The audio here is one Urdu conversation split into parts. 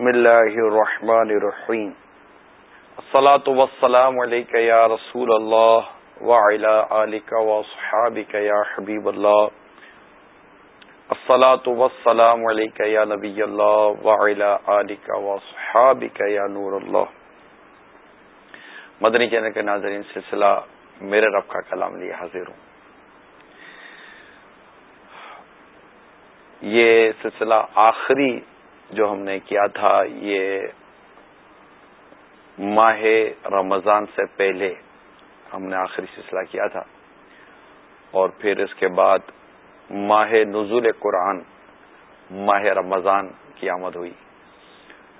بسم اللہ الرحمن الرحیم۔ الصلاة والسلام علیکہ یا رسول اللہ وعلا آلکہ واصحابکہ یا حبیب اللہ۔ الصلاة والسلام علیکہ یا نبی اللہ وعلا آلکہ واصحابکہ یا نور اللہ۔ مدنی چینل کے ناظرین، سلسلہ میرے رب کا کلام لیے حاضر ہوں۔ یہ سلسلہ آخری جو ہم نے کیا تھا، یہ ماہ رمضان سے پہلے ہم نے آخری سلسلہ کیا تھا۔ اور پھر اس کے بعد ماہ نزول قرآن، ماہ رمضان کی آمد ہوئی۔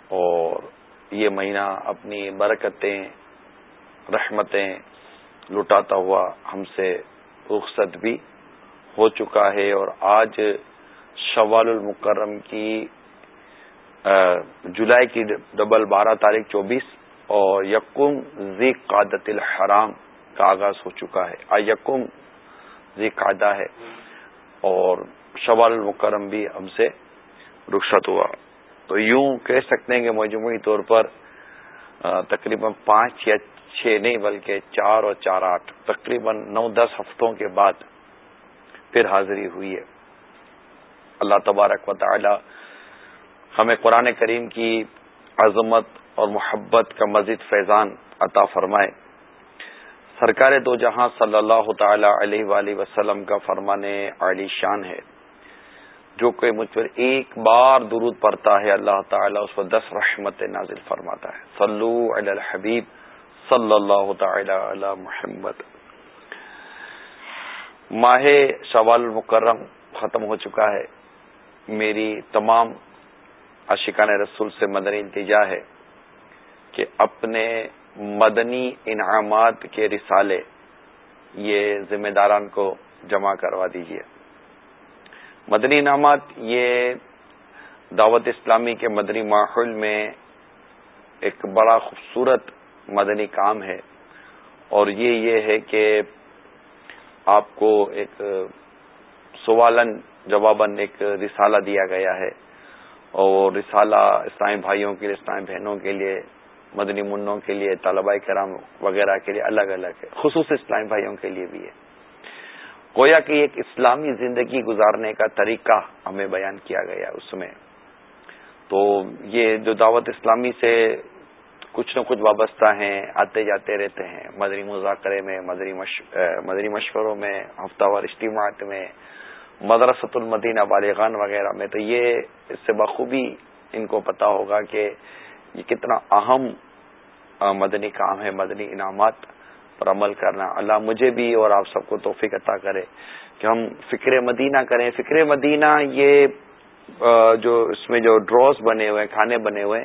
اور یہ مہینہ اپنی برکتیں، رحمتیں لٹاتا ہوا ہم سے رخصت بھی ہو چکا ہے۔ اور آج شوال المکرم کی جولائی کی ڈبل بارہ تاریخ چوبیس اور یکم زی قادت الحرام کا آغاز ہو چکا ہے۔ یکم زی قادہ ہے۔ اور شوال المکرم بھی ہم سے رخصت ہوا۔ تو یوں کہہ سکتے ہیں کہ مجموعی طور پر تقریباً پانچ یا چھ نہیں بلکہ چار اور چار آٹھ، تقریباً نو دس ہفتوں کے بعد پھر حاضری ہوئی ہے۔ اللہ تبارک و تعالی ہمیں قرآن کریم کی عظمت اور محبت کا مزید فیضان عطا فرمائے۔ سرکار دو جہاں صلی اللہ تعالی علیہ وآلہ وسلم کا فرمانے علی شان ہے، جو کوئی مجھ پر ایک بار درود پڑتا ہے، اللہ تعالیٰ اس کو دس رحمت نازل فرماتا ہے۔ صلو علی الحبیب صلی اللہ تعالی علی محمد۔ ماہ شوال المکرم ختم ہو چکا ہے۔ میری تمام عشقان رسول سے مدنی التجا ہے کہ اپنے مدنی انعامات کے رسالے یہ ذمہ داران کو جمع کروا دیجیے مدنی انعامات یہ دعوت اسلامی کے مدنی ماحول میں ایک بڑا خوبصورت مدنی کام ہے اور یہ یہ ہے کہ آپ کو ایک سوالن جواباً ایک رسالہ دیا گیا ہے۔ اور رسالہ اسلامی بھائیوں کے لیے اسلامی بہنوں کے لیے، مدنی منوں کے لیے طالبہ کرام وغیرہ کے لیے الگ الگ ہے۔ خصوص اسلامی بھائیوں کے لیے بھی ہے۔ گویا کہ ایک اسلامی زندگی گزارنے کا طریقہ ہمیں بیان کیا گیا اس میں۔ تو یہ جو دعوت اسلامی سے کچھ نہ کچھ وابستہ ہیں، آتے جاتے رہتے ہیں۔ مدری مذاکرے میں، مدری مدری مشوروں میں، ہفتہ وار اجتماعات میں مدرسۃ المدینہ بالغان وغیرہ میں، تو یہ اس سے بخوبی ان کو پتا ہوگا کہ یہ کتنا اہم مدنی کام ہے، مدنی انعامات پر عمل کرنا۔ اللہ مجھے بھی اور آپ سب کو توفیق عطا کرے کہ ہم فکر مدینہ کریں۔ فکر مدینہ یہ جو اس میں جو ڈراس بنے ہوئے کھانے بنے ہوئے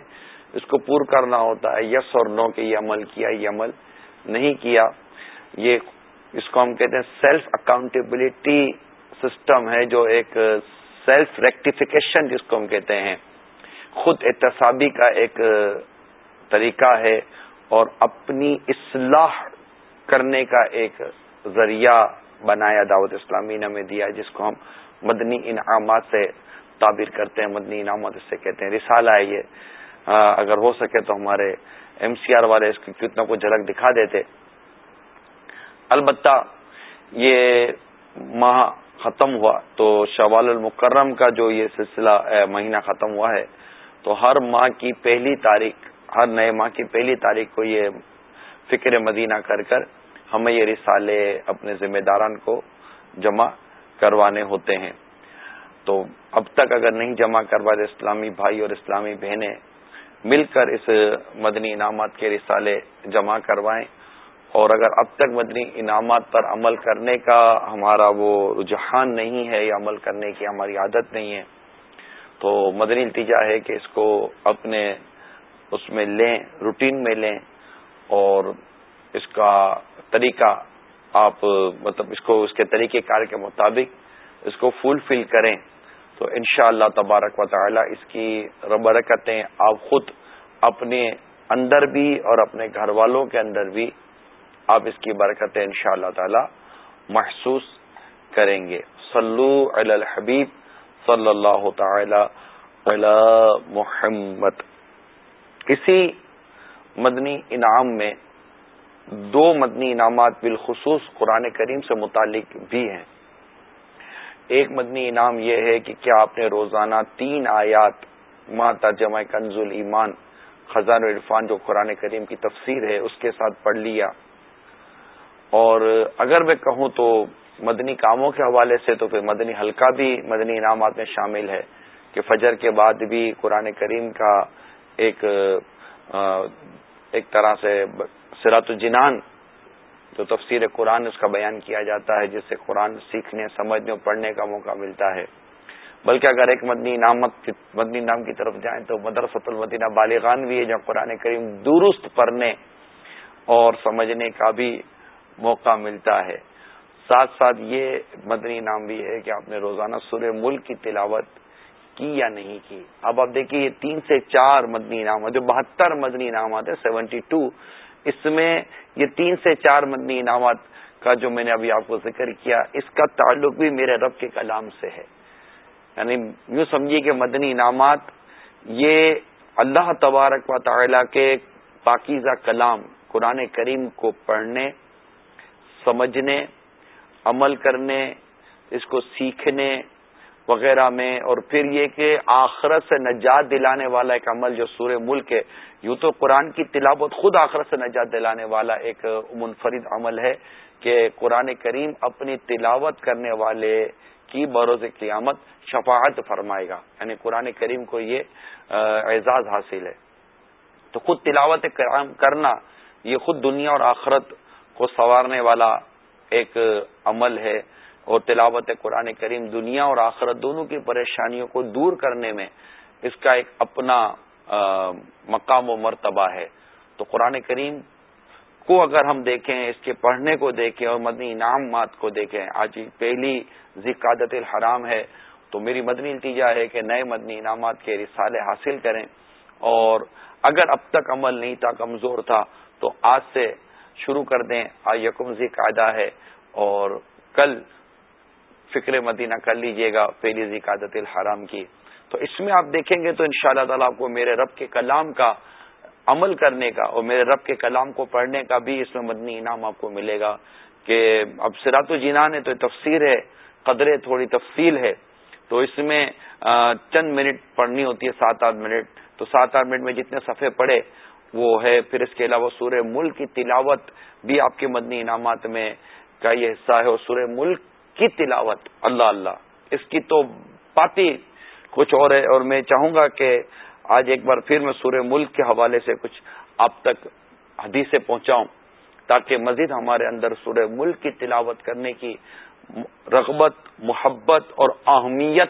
اس کو پور کرنا ہوتا ہے۔ یس اور نو کہ یہ عمل کیا، یہ عمل نہیں کیا۔ یہ اس کو ہم کہتے ہیں سیلف اکاؤنٹیبلٹی سسٹم ہے جو ایک سیلف ریکٹیفیکیشن جس کو ہم کہتے ہیں، خود احتسابی کا ایک طریقہ ہے اور اپنی اصلاح کرنے کا ایک ذریعہ بنایا دعوت اسلامی نے ہمیں دیا جس کو ہم مدنی انعامات سے تعبیر کرتے ہیں، مدنی انعامات اس سے کہتے ہیں۔ رسالہ ہے یہ۔ اگر ہو سکے تو ہمارے ایم سی آر والے اس کی کتنا کو جھلک دکھا دیتے۔ البتہ یہ ماہ ختم ہوا۔ تو شوال المکرم کا جو یہ سلسلہ مہینہ ختم ہوا ہے، تو ہر ماہ کی پہلی تاریخ، ہر نئے ماہ کی پہلی تاریخ کو یہ فکر مدینہ کر کر ہمیں یہ رسالے اپنے ذمہ داران کو جمع کروانے ہوتے ہیں۔ تو اب تک اگر نہیں جمع کروا اسلامی بھائی اور اسلامی بہنیں مل کر اس مدنی انعامات کے رسالے جمع کروائیں۔ اور اگر اب تک مدنی انعامات پر عمل کرنے کا ہمارا وہ رجحان نہیں ہے یا عمل کرنے کی ہماری عادت نہیں ہے، تو مدنی التجا ہے کہ اس کو اپنے اس میں لیں، روٹین میں لیں اور اس کا طریقہ آپ مطلب اس کو، اس کے طریقہ کار کے مطابق اس کو فل فل کریں۔ تو انشاء اللہ تبارک و تعالی اس کی ربرکتیں آپ خود اپنے اندر بھی اور اپنے گھر والوں کے اندر بھی آپ اس کی برکتیں ان شاء اللہ تعالی محسوس کریں گے۔ صلو علی الحبیب صلی اللہ تعالی علی محمد۔ اسی مدنی انعام میں دو مدنی انعامات بالخصوص قرآن کریم سے متعلق بھی ہیں۔ ایک مدنی انعام یہ ہے کہ کیا آپ نے روزانہ تین آیات ماں ترجمہ کنز ایمان خزان عرفان جو قرآن کریم کی تفسیر ہے، اس کے ساتھ پڑھ لیا۔ اور اگر میں کہوں تو مدنی کاموں کے حوالے سے تو پھر مدنی حلقہ بھی مدنی انعامات میں شامل ہے کہ فجر کے بعد بھی قرآن کریم کا ایک ایک طرح سے سرات الجنان جو تفسیر قرآن اس کا بیان کیا جاتا ہے، جس سے قرآن سیکھنے، سمجھنے اور پڑھنے کا موقع ملتا ہے۔ بلکہ اگر ایک مدنی نامت مدنی نام کی طرف جائیں تو مدرسۃ المدینہ بالغان بھی ہے، جہاں قرآن کریم درست پڑھنے اور سمجھنے کا بھی موقع ملتا ہے۔ ساتھ ساتھ یہ مدنی نام بھی ہے کہ آپ نے روزانہ سورہ ملک کی تلاوت کی یا نہیں کی۔ اب آپ دیکھیے یہ تین سے چار مدنی انعامات جو بہتر مدنی انعامات ہیں، سیونٹی ٹو۔ اس میں یہ تین سے چار مدنی انعامات کا جو میں نے ابھی آپ کو ذکر کیا، اس کا تعلق بھی میرے رب کے کلام سے ہے۔ یعنی یوں سمجھیے کہ مدنی انعامات یہ اللہ تبارک و تعالی کے پاکیزہ کلام قرآن کریم کو پڑھنے سمجھنے، عمل کرنے، اس کو سیکھنے وغیرہ میں، اور پھر یہ کہ آخرت سے نجات دلانے والا ایک عمل جو سورہ ملک ہے، یوں تو قرآن کی تلاوت خود آخرت سے نجات دلانے والا ایک منفرد عمل ہے کہ قرآن کریم اپنی تلاوت کرنے والے کی بروز قیامت شفاعت فرمائے گا۔ یعنی قرآن کریم کو یہ اعزاز حاصل ہے۔ تو خود تلاوت کرنا، یہ خود دنیا اور آخرت کو سنوارنے والا ایک عمل ہے اور تلاوت قرآن کریم دنیا اور آخرت دونوں کی پریشانیوں کو دور کرنے میں اس کا ایک اپنا مقام و مرتبہ ہے۔ تو قرآن کریم کو اگر ہم دیکھیں، اس کے پڑھنے کو دیکھیں اور مدنی انعامات کو دیکھیں، آج پہلی ذکادت الحرام ہے، تو میری مدنی التجا ہے کہ نئے مدنی انعامات کے رسالے حاصل کریں۔ اور اگر اب تک عمل نہیں تھا، کمزور تھا، تو آج سے شروع کر دیں۔ آج یکم قاعدہ ہے۔ اور کل فکر مدینہ کر لیجیے گا پہلی ذکادت الحرام کی۔ تو اس میں آپ دیکھیں گے تو ان شاء اللہ تعالیٰ آپ کو میرے رب کے کلام کا عمل کرنے کا اور میرے رب کے کلام کو پڑھنے کا بھی اس میں مدنی انعام آپ کو ملے گا کہ اب سرات و جینان ہے تو تفسیر ہے، قدرے تھوڑی تفصیل ہے۔ تو اس میں چند منٹ پڑھنی ہوتی ہے، سات آٹھ منٹ۔ تو سات آٹھ منٹ میں جتنے صفحے پڑھے وہ ہے۔ پھر اس کے علاوہ سورہ ملک کی تلاوت بھی آپ کے مدنی انعامات میں کا یہ حصہ ہے اور سورہ ملک کی تلاوت۔ اللہ اللہ۔ اس کی تو پاتی کچھ اور ہے اور میں چاہوں گا کہ آج ایک بار پھر میں سورہ ملک کے حوالے سے کچھ آپ تک حدیث پہنچاؤں تاکہ مزید ہمارے اندر سورہ ملک کی تلاوت کرنے کی رغبت، محبت اور اہمیت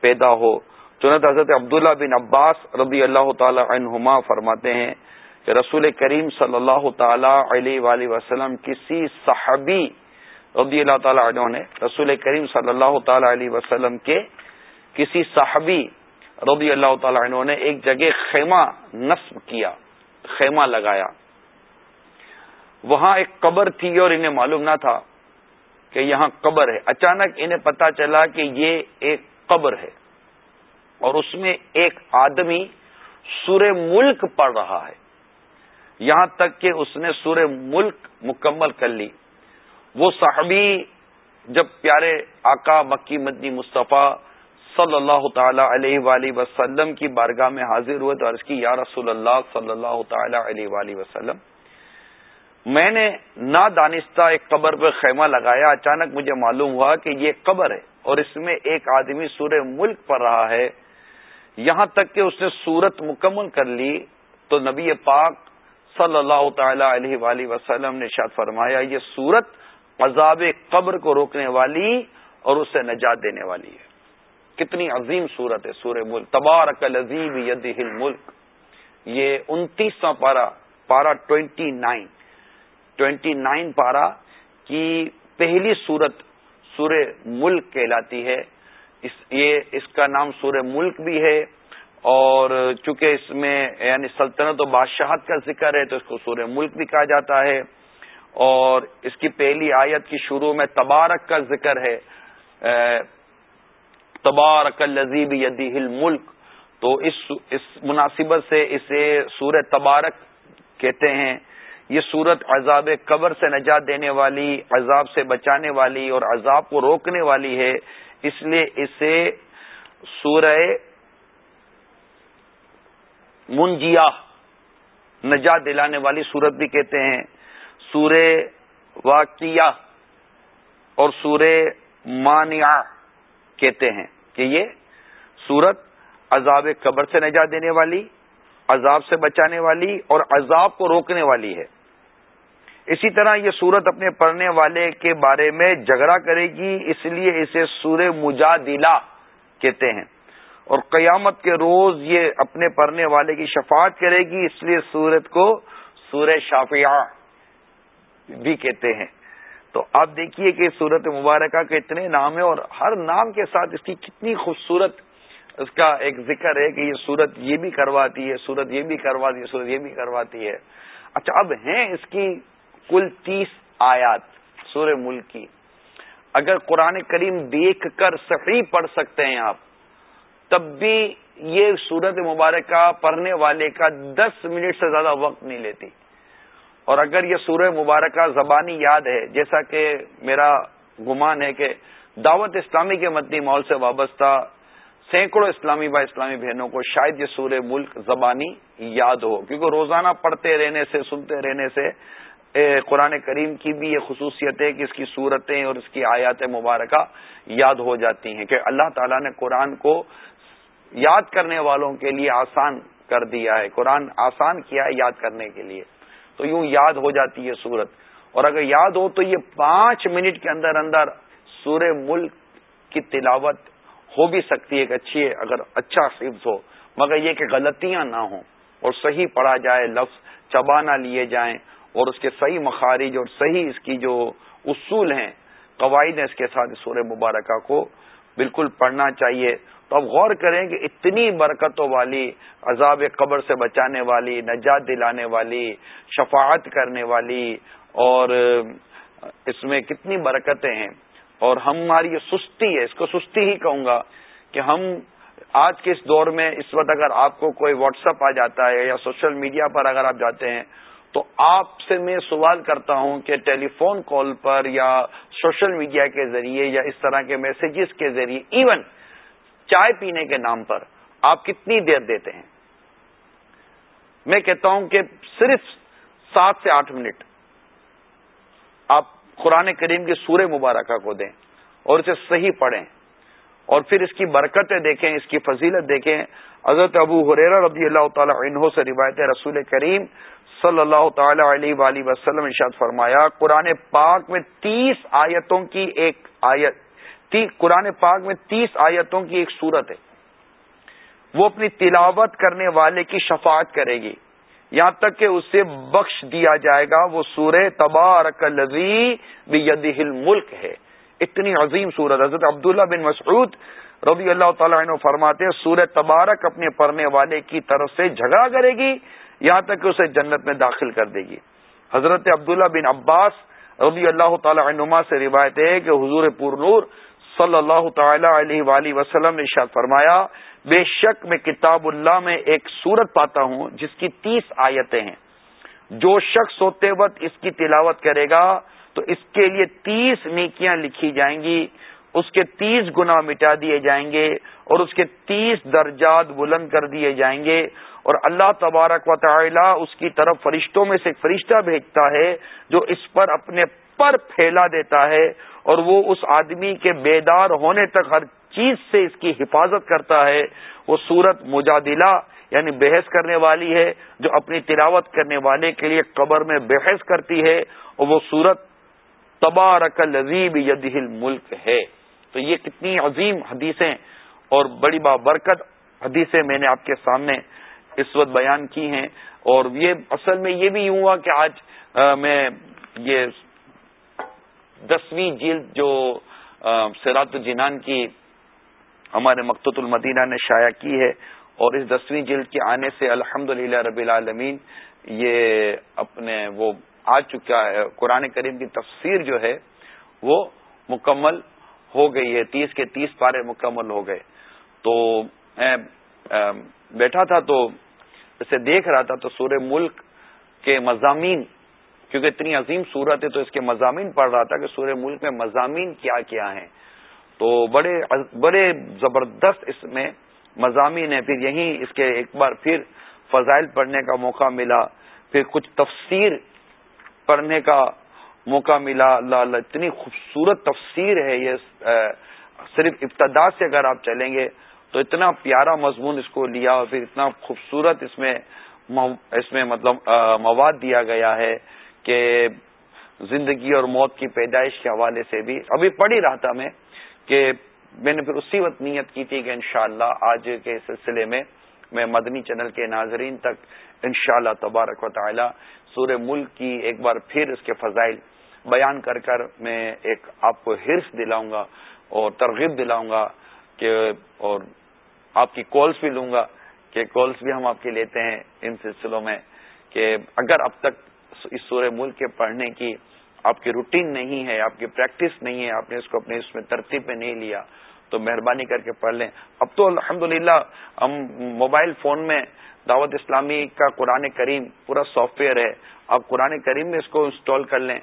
پیدا ہو۔ چنت حضرت عبداللہ بن عباس رضی اللہ تعالی عنہما فرماتے ہیں کہ رسول کریم صلی اللہ تعالی علیہ وآلہ وسلم کسی صحابی رضی اللہ تعالی عنہ نے رسول کریم صلی اللہ تعالی علیہ وسلم کے کسی صحابی رضی اللہ تعالی عنہ نے ایک جگہ خیمہ نصب کیا، خیمہ لگایا۔ وہاں ایک قبر تھی اور انہیں معلوم نہ تھا کہ یہاں قبر ہے۔ اچانک انہیں پتا چلا کہ یہ ایک قبر ہے۔ اور اس میں ایک آدمی سورہ ملک پڑھ رہا ہے۔ یہاں تک کہ اس نے سورہ ملک مکمل کر لی۔ وہ صحابی، جب پیارے آقا مکی مدنی مصطفیٰ صلی اللہ تعالی علیہ وآلہ وسلم کی بارگاہ میں حاضر ہوئے تو عرض کی، یا رسول اللہ صلی اللہ تعالی علیہ وآلہ وسلم، میں نے نہ دانستہ ایک قبر پہ خیمہ لگایا۔ اچانک مجھے معلوم ہوا کہ یہ قبر ہے اور اس میں ایک آدمی سورہ ملک پڑھ رہا ہے۔ یہاں تک کہ اس نے سورت مکمل کر لی تو نبی پاک صلی اللہ تعالی علیہ وآلہ وسلم نے شاد فرمایا، یہ سورت عذاب قبر کو روکنے والی اور اسے نجات دینے والی ہے۔ کتنی عظیم صورت ہے سورہ ملک۔ تبارک العظیم ید ملک یہ انتیسواں پارا پارا ٹوینٹی نائن ٹوینٹی نائن پارا کی پہلی صورت سورہ ملک کہلاتی ہے۔ اس یہ اس کا نام سورہ ملک بھی ہے اور چونکہ اس میں یعنی سلطنت و بادشاہت کا ذکر ہے تو اس کو سورہ ملک بھی کہا جاتا ہے اور اس کی پہلی آیت کی شروع میں تبارک کا ذکر ہے تبارک الزیب یدی ہل ملک تو اس اس مناسبت سے اسے سور تبارک کہتے ہیں۔ یہ صورت عذاب قبر سے نجات دینے والی، عذاب سے بچانے والی اور عذاب کو روکنے والی ہے۔ اس لیے اسے سورہ منجیا نجات دلانے والی صورت بھی کہتے ہیں۔ سور واقعہ اور سور مانیہ کہتے ہیں کہ یہ سورت عذاب قبر سے نجات دینے والی، عذاب سے بچانے والی اور عذاب کو روکنے والی ہے۔ اسی طرح یہ سورت اپنے پڑھنے والے کے بارے میں جھگڑا کرے گی، اس لیے اسے سور مجادلہ کہتے ہیں۔ اور قیامت کے روز یہ اپنے پڑھنے والے کی شفاعت کرے گی، اس لیے سورت کو سور شافیہ بھی کہتے ہیں۔ تو آپ دیکھیے کہ سورت مبارکہ کے اتنے نام ہیں اور ہر نام کے ساتھ اس کی کتنی خوبصورت اس کا ایک ذکر ہے کہ یہ سورت یہ بھی کرواتی ہے، سورت یہ بھی کرواتی ہے، سورت یہ بھی کرواتی ہے۔ اچھا اب ہیں اس کی کل تیس آیات سورہ ملک کی۔ اگر قرآن کریم دیکھ کر صحیح پڑھ سکتے ہیں آپ، تب بھی یہ سورت مبارکہ پڑھنے والے کا دس منٹ سے زیادہ وقت نہیں لیتی۔ اور اگر یہ سورہ مبارکہ زبانی یاد ہے، جیسا کہ میرا گمان ہے کہ دعوت اسلامی کے مدنی ماحول سے وابستہ سینکڑوں اسلامی با اسلامی بہنوں کو شاید یہ سورہ ملک زبانی یاد ہو، کیونکہ روزانہ پڑھتے رہنے سے، سنتے رہنے سے قرآن کریم کی بھی یہ خصوصیت ہے کہ اس کی صورتیں اور اس کی آیات مبارکہ یاد ہو جاتی ہیں کہ اللہ تعالیٰ نے قرآن کو یاد کرنے والوں کے لیے آسان کر دیا ہے۔ قرآن آسان کیا ہے یاد کرنے کے لیے۔ تو یوں یاد ہو جاتی ہے سورت اور اگر یاد ہو تو یہ پانچ منٹ کے اندر اندر سورہ ملک کی تلاوت ہو بھی سکتی ہے۔ کہ اچھی ہے اگر اچھا حفظ ہو، مگر یہ کہ غلطیاں نہ ہوں اور صحیح پڑھا جائے، لفظ چبا نہ لیے جائیں۔ اور اس کے صحیح مخارج اور صحیح اس کی جو اصول ہیں، قواعد ہیں اس کے ساتھ سورہ مبارکہ کو بالکل پڑھنا چاہیے۔ تو اب غور کریں کہ اتنی برکتوں والی، عذاب قبر سے بچانے والی، نجات دلانے والی، شفاعت کرنے والی اور اس میں کتنی برکتیں ہیں۔ اور ہماری یہ سستی ہے، اس کو سستی ہی کہوں گا کہ ہم آج کے اس دور میں اس وقت اگر آپ کو کوئی واٹس اپ آ جاتا ہے یا سوشل میڈیا پر اگر آپ جاتے ہیں تو آپ سے میں سوال کرتا ہوں کہ ٹیلی فون کال پر یا سوشل میڈیا کے ذریعے یا اس طرح کے میسجز کے ذریعے، ایون چائے پینے کے نام پر، آپ کتنی دیر دیتے ہیں؟ میں کہتا ہوں کہ صرف سات سے آٹھ منٹ۔ آپ قرآن کریم کی سورہ مبارکہ کو دیں اور اسے صحیح پڑھیں اور پھر اس کی برکتیں دیکھیں، اس کی فضیلت دیکھیں۔ حضرت ابو حریرا رضی اللہ تعالی عنہ سے روایت رسول کریم صلی اللہ تعالی علیہ وآلہ وسلم ارشاد فرمایا، قرآن پاک میں تیس آیتوں کی ایک آیت قرآن پاک میں تیس آیتوں کی ایک صورت ہے۔ وہ اپنی تلاوت کرنے والے کی شفاعت کرے گی۔ یہاں تک کہ اسے بخش دیا جائے گا۔ وہ سورہ تبارک الزی ملک ہے۔ اتنی عظیم سورت حضرت عبداللہ بن مسعود رضی اللہ تعالیٰ عنہ فرماتے سورہ تبارک اپنے پڑھنے والے کی طرف سے جھگڑا کرے گی، یہاں تک کہ اسے جنت میں داخل کر دے گی۔ حضرت عبداللہ بن عباس رضی اللہ تعالی عنما سے روایت ہے کہ حضور پور نور صلی اللہ تعالی علیہ وآلہ وسلم نے شاد فرمایا، بے شک میں کتاب اللہ میں ایک سورت پاتا ہوں جس کی تیس آیتیں ہیں۔ جو شخص ہوتے وقت اس کی تلاوت کرے گا تو اس کے لیے تیس نیکیاں لکھی جائیں گی۔ اس کے تیس گنا مٹا دیے جائیں گے اور اس کے تیس درجات بلند کر دیے جائیں گے اور اللہ تبارک و تعالی اس کی طرف فرشتوں میں سے ایک فرشتہ بھیجتا ہے جو اس پر اپنے پر پھیلا دیتا ہے اور وہ اس آدمی کے بیدار ہونے تک ہر چیز سے اس کی حفاظت کرتا ہے۔ وہ سورت مجادلہ یعنی بحث کرنے والی ہے جو اپنی تلاوت کرنے والے کے لیے قبر میں بحث کرتی ہے اور وہ سورت تبارک لذیب یدہ ملک ہے۔ تو یہ کتنی عظیم حدیثیں اور بڑی بابرکت حدیثیں میں نے آپ کے سامنے اس وقت بیان کی ہیں اور یہ اصل میں یہ بھی یوں ہوا کہ آج میں یہ دسویں جلد جو سیرات الجنان کی ہمارے مقت المدینہ نے شائع کی ہے اور اس دسویں جلد کے آنے سے الحمد رب العالمین یہ اپنے وہ آ چکا ہے، قرآن کریم کی تفسیر جو ہے وہ مکمل ہو گئی ہے، تیس کے تیس پارے مکمل ہو گئے۔ تو میں بیٹھا تھا تو اسے دیکھ رہا تھا تو سورہ ملک کے مضامین، کیونکہ اتنی عظیم صورت ہے تو اس کے مضامین پڑھ رہا تھا کہ سورہ ملک میں مضامین کیا کیا ہیں۔ تو بڑے بڑے زبردست اس میں مضامین ہیں۔ پھر یہیں اس کے ایک بار پھر فضائل پڑھنے کا موقع ملا۔ پھر کچھ تفسیر پڑھنے کا موقع ملا، اللہ اللہ، اتنی خوبصورت تفسیر ہے یہ صرف ابتدا سے اگر آپ چلیں گے تو اتنا پیارا مضمون اس کو لیا اور پھر اتنا خوبصورت اس میں اس میں مطلب مواد دیا گیا ہے کہ زندگی اور موت کی پیدائش کے حوالے سے بھی۔ ابھی پڑھ ہی رہا تھا میں کہ میں نے پھر اسی وقت نیت کی تھی کہ انشاءاللہ آج کے سلسلے میں میں مدنی چینل کے ناظرین تک انشاءاللہ تبارک و تعالی سورہ ملک کی ایک بار پھر اس کے فضائل بیان کر کر میں ایک آپ کو حرص دلاؤں گا اور ترغیب دلاؤں گا کہ اور آپ کی کالس بھی لوں گا کہ کالس بھی ہم آپ کے لیتے ہیں ان سلسلوں میں کہ اگر اب تک اس سورہ ملک کے پڑھنے کی آپ کی روٹین نہیں ہے، آپ کی پریکٹس نہیں ہے، آپ نے اس کو اپنے اس میں ترتیب میں نہیں لیا، تو مہربانی کر کے پڑھ لیں۔ اب تو الحمد ہم موبائل فون میں دعوت اسلامی کا قرآن کریم پورا سافٹ ویئر ہے۔ آپ قرآن کریم میں اس کو انسٹال کر لیں۔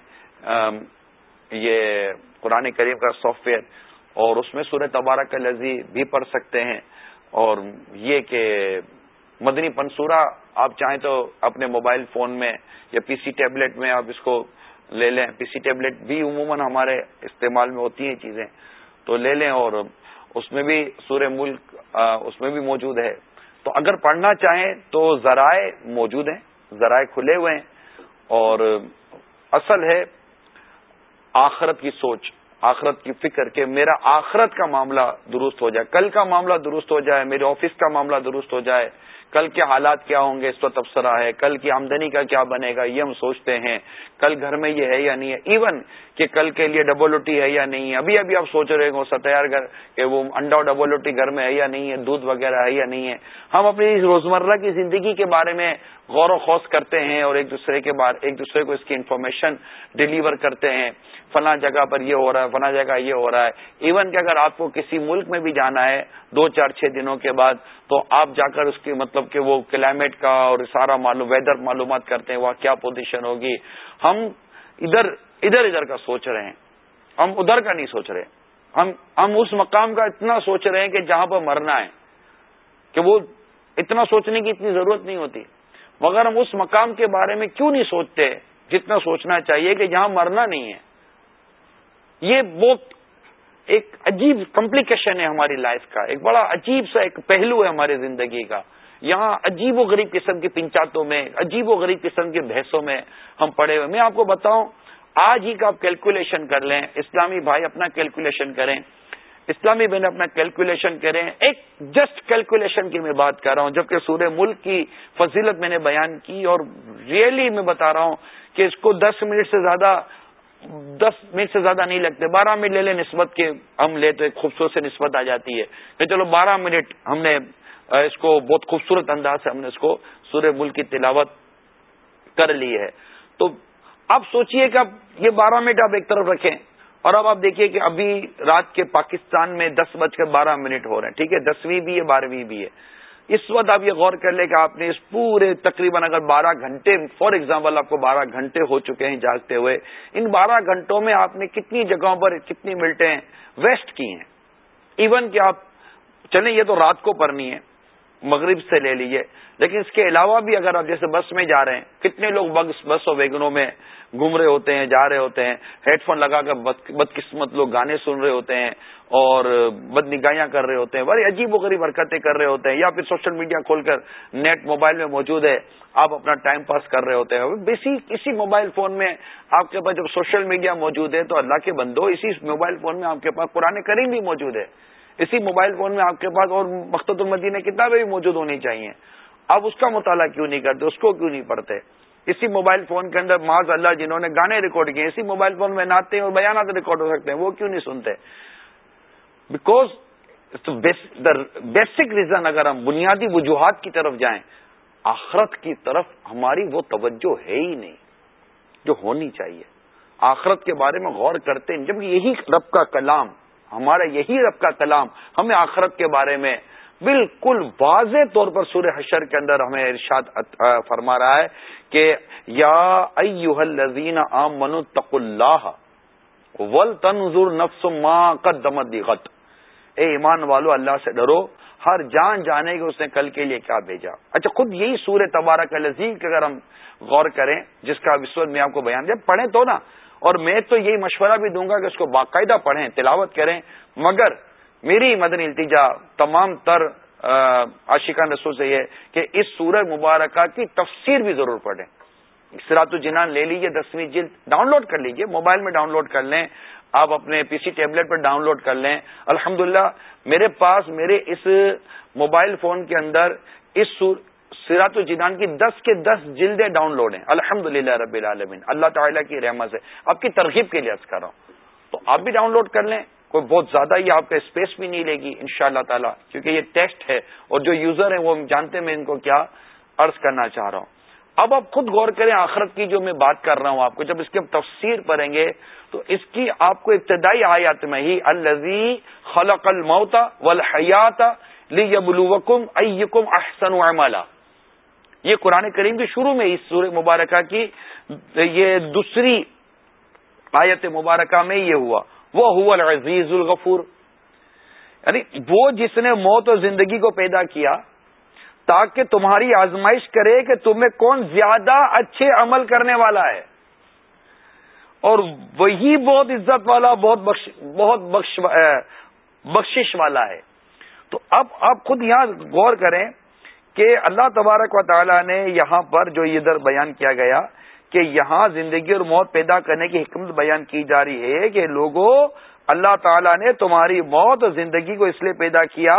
یہ قرآن کریم کا سافٹ ویئر اور اس میں سورہ تبارہ کا لذیذ بھی پڑھ سکتے ہیں اور یہ کہ مدنی پنصورہ آپ چاہیں تو اپنے موبائل فون میں یا پی سی ٹیبلٹ میں آپ اس کو لے لیں۔ پی سی ٹیبلٹ بھی عموماً ہمارے استعمال میں ہوتی ہیں چیزیں۔ تو لے لیں اور اس میں بھی سورہ ملک اس میں بھی موجود ہے۔ تو اگر پڑھنا چاہیں تو ذرائع موجود ہیں، ذرائع کھلے ہوئے ہیں اور اصل ہے آخرت کی سوچ، آخرت کی فکر کہ میرا آخرت کا معاملہ درست ہو جائے، کل کا معاملہ درست ہو جائے، میرے آفس کا معاملہ درست ہو جائے۔ کل کے حالات کیا ہوں گے؟ اس وقت تبصرہ ہے۔ کل کی آمدنی کا کیا بنے گا؟ یہ ہم سوچتے ہیں۔ کل گھر میں یہ ہے یا نہیں ہے؟ ایون کہ کل کے لیے ڈبل روٹی ہے یا نہیں ہے؟ ابھی ابھی آپ سوچ رہے ہو ستیار گھر کہ وہ انڈا ڈبل روٹی گھر میں ہے یا نہیں ہے؟ دودھ وغیرہ ہے یا نہیں ہے؟ ہم اپنی روزمرہ کی زندگی کے بارے میں غور و خوص کرتے ہیں اور ایک دوسرے کے بار، ایک دوسرے کو اس کی انفارمیشن ڈلیور کرتے ہیں۔ فلاں جگہ پر یہ ہو رہا ہے، فلاں جگہ یہ ہو رہا ہے۔ ایون کہ اگر آپ کو کسی ملک میں بھی جانا ہے دو چار چھ دنوں کے بعد، تو آپ جا کر اس کی مطلب مطلب کہ وہ کلائمیٹ کا اور سارا معلوم ویدر معلومات کرتے ہیں، وہاں کیا پوزیشن ہوگی؟ ہم ادھر ادھر ادھر کا سوچ رہے ہیں۔ ہم ادھر کا نہیں سوچ رہے۔ ہم ہم اس مقام کا اتنا سوچ رہے ہیں کہ جہاں پر مرنا ہے، کہ وہ اتنا سوچنے کی اتنی ضرورت نہیں ہوتی۔ مگر ہم اس مقام کے بارے میں کیوں نہیں سوچتے؟ جتنا سوچنا چاہیے کہ جہاں مرنا نہیں ہے۔ یہ بہت ایک عجیب کمپلیکیشن ہے ہماری لائف کا۔ ایک بڑا عجیب سا ایک پہلو ہے ہماری زندگی کا۔ یہاں عجیب و غریب قسم کی پنچاتوں میں، عجیب و غریب قسم کے بحثوں میں ہم پڑے ہوئے میں آپ کو بتاؤں، آج ہی کا آپ کیلکولیشن کر لیں، اسلامی بھائی اپنا کیلکولیشن کریں۔ اسلامی بہن اپنا کیلکولیشن کریں۔ ایک جسٹ کیلکولیشن کی میں بات کر رہا ہوں، جبکہ سورہ ملک کی فضیلت میں نے بیان کی اور ریئلی میں بتا رہا ہوں کہ اس کو دس منٹ سے زیادہ، دس منٹ سے زیادہ نہیں لگتے۔ بارہ منٹ لے لیں، نسبت کے ہم لے تو ایک خوبصورت سے نسبت آ جاتی ہے۔ کہ چلو بارہ منٹ ہم نے اس کو بہت خوبصورت انداز سے ہم نے اس کو سورہ ملک کی تلاوت کر لی ہے۔ تو اب سوچئے کہ اب یہ بارہ منٹ آپ ایک طرف رکھیں اور اب آپ دیکھیے کہ ابھی رات کے پاکستان میں دس بج کر بارہ منٹ ہو رہے ہیں، ٹھیک ہے؟ دسویں بھی ہے، بارہویں بھی ہے۔ اس وقت آپ یہ غور کر لیں کہ آپ نے اس پورے تقریباً اگر بارہ گھنٹے، فار ایگزامپل آپ کو بارہ گھنٹے ہو چکے ہیں جاگتے ہوئے، ان بارہ گھنٹوں میں آپ نے کتنی جگہوں پر کتنی ملٹیں ویسٹ کی ہیں؟ ایون کہ آپ چلیں، یہ تو رات کو پڑھنی ہے۔ مغرب سے لے لیجیے لیکن اس کے علاوہ بھی اگر آپ جیسے بس میں جا رہے ہیں، کتنے لوگ بس بس اور ویگنوں میں گھوم رہے ہوتے ہیں، جا رہے ہوتے ہیں، ہیڈ فون لگا کر بدقسمت لوگ گانے سن رہے ہوتے ہیں اور بد نگاہیاں کر رہے ہوتے ہیں، بڑی عجیب و غریب حرکتیں کر رہے ہوتے ہیں، یا پھر سوشل میڈیا کھول کر نیٹ موبائل میں موجود ہے، آپ اپنا ٹائم پاس کر رہے ہوتے ہیں۔ بیسک اسی موبائل فون میں آپ کے پاس جب سوشل میڈیا موجود ہے تو اللہ کے بندو، اسی موبائل فون میں آپ کے پاس قرآن کریم بھی موجود ہے۔ اسی موبائل فون میں آپ کے پاس اور مقصد المدینہ کتابیں بھی موجود ہونی چاہیے۔ آپ اس کا مطالعہ کیوں نہیں کرتے؟ اس کو کیوں نہیں پڑھتے؟ اسی موبائل فون کے اندر معاذ اللہ جنہوں نے گانے ریکارڈ کیے، اسی موبائل فون میں ناتے ہیں اور بیانات ریکارڈ ہو سکتے ہیں، وہ کیوں نہیں سنتے؟ بیکوز بیسک ریزن اگر ہم بنیادی وجوہات کی طرف جائیں، آخرت کی طرف ہماری وہ توجہ ہے ہی نہیں جو ہونی چاہیے۔ آخرت کے بارے میں غور کرتے ہیں جب یہی رب کا کلام ہمارا یہی رب کا کلام ہمیں آخرت کے بارے میں بالکل واضح طور پر سورہ حشر کے اندر ہمیں ارشاد فرما رہا ہے کہ یا الذین آمنوا تق اللہ ول تنظر نفس ما قدمت غت اے ایمان والو، اللہ سے ڈرو۔ ہر جان جانے کے اس نے کل کے لیے کیا بھیجا۔ اچھا خود یہی سورہ تبارک لذیذ اگر ہم غور کریں، جس کا وسوت میں آپ کو بیان دیا، پڑھیں تو نا۔ اور میں تو یہی مشورہ بھی دوں گا کہ اس کو باقاعدہ پڑھیں، تلاوت کریں۔ مگر میری مدنی التجا تمام تر عاشقان رسول سے یہ کہ اس سورہ مبارکہ کی تفسیر بھی ضرور پڑھیں۔ سرات الجنان لے لیجیے دسویں جلد ڈاؤن لوڈ کر لیجیے موبائل میں ڈاؤن لوڈ کر لیں۔ آپ اپنے پی سی ٹیبلٹ پر ڈاؤن لوڈ کر لیں۔ الحمد میرے پاس، میرے اس موبائل فون کے اندر اس سیرات الجنان کی دس کے دس جلدیں ڈاؤن لوڈ ہیں۔ الحمد للہ رب العالمین۔ اللہ تعالیٰ کی رحمت سے۔ آپ کی ترغیب کے لیے عرض کر رہا ہوں۔ تو آپ بھی ڈاؤن لوڈ کر لیں۔ کوئی بہت زیادہ ہی آپ کا اسپیس بھی نہیں لے گی ان شاء اللہ تعالیٰ۔ کیونکہ یہ ٹیکسٹ ہے اور جو یوزر ہیں وہ جانتے میں ان کو کیا عرض کرنا چاہ رہا ہوں۔ اب آپ خود غور کریں آخرت کی جو میں بات کر رہا ہوں آپ کو، جب اس کی تفسیر پڑھیں گے تو اس کی آپ کو ابتدائی آیات میں ہی الزی خلق الموتا والحیات لیبلوکم ایکم احسن عملا۔ یہ قرآن کریم کے شروع میں اس سورہ مبارکہ کی یہ دوسری آیت مبارکہ میں یہ ہوا۔ وہ ہوا العزیز الغفور۔ یعنی وہ جس نے موت اور زندگی کو پیدا کیا تاکہ تمہاری آزمائش کرے کہ تمہیں کون زیادہ اچھے عمل کرنے والا ہے۔ اور وہی بہت عزت والا، بہت بخش بہت بخش، بخشش والا ہے۔ تو اب آپ خود یہاں غور کریں۔ کہ اللہ تبارک و تعالی نے یہاں پر جو ادھر بیان کیا گیا کہ یہاں زندگی اور موت پیدا کرنے کی حکمت بیان کی جا رہی ہے کہ لوگوں، اللہ تعالیٰ نے تمہاری موت اور زندگی کو اس لیے پیدا کیا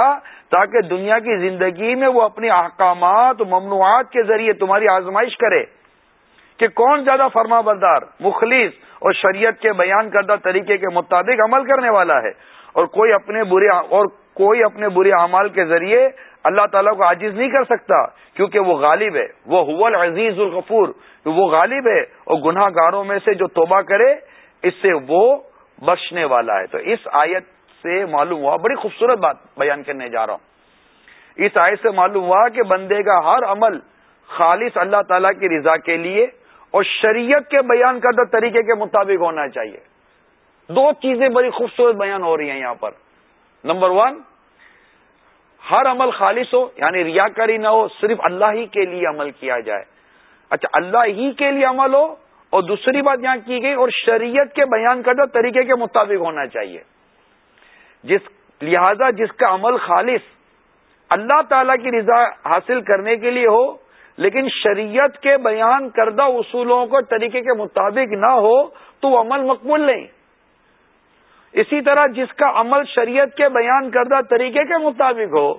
تاکہ دنیا کی زندگی میں وہ اپنی احکامات ممنوعات کے ذریعے تمہاری آزمائش کرے کہ کون زیادہ فرما بردار، مخلص اور شریعت کے بیان کردہ طریقے کے مطابق عمل کرنے والا ہے اور کوئی اپنے برے اور کوئی اپنے برے اعمال کے ذریعے اللہ تعالیٰ کو عاجز نہیں کر سکتا، کیونکہ وہ غالب ہے۔ وہ حول عزیز الغفور۔ وہ غالب ہے اور گناہ گاروں میں سے جو توبہ کرے، اس سے وہ بخشنے والا ہے۔ تو اس آیت سے معلوم ہوا، بڑی خوبصورت بات بیان کرنے جا رہا ہوں۔ اس آیت سے معلوم ہوا کہ بندے کا ہر عمل خالص اللہ تعالی کی رضا کے لیے اور شریعت کے بیان کردہ طریقے کے مطابق ہونا چاہیے۔ دو چیزیں بڑی خوبصورت بیان ہو رہی ہیں یہاں پر۔ نمبر ون ہر عمل خالص ہو یعنی ریاکاری نہ ہو، صرف اللہ ہی کے لیے عمل کیا جائے۔ اچھا اللہ ہی کے لیے عمل ہو اور دوسری بات یہاں کی گئی، اور شریعت کے بیان کردہ طریقے کے مطابق ہونا چاہیے۔ جس، لہذا جس کا عمل خالص اللہ تعالی کی رضا حاصل کرنے کے لیے ہو، لیکن شریعت کے بیان کردہ اصولوں کو طریقے کے مطابق نہ ہو، تو وہ عمل مقبول نہیں۔ اسی طرح جس کا عمل شریعت کے بیان کردہ طریقے کے مطابق ہو،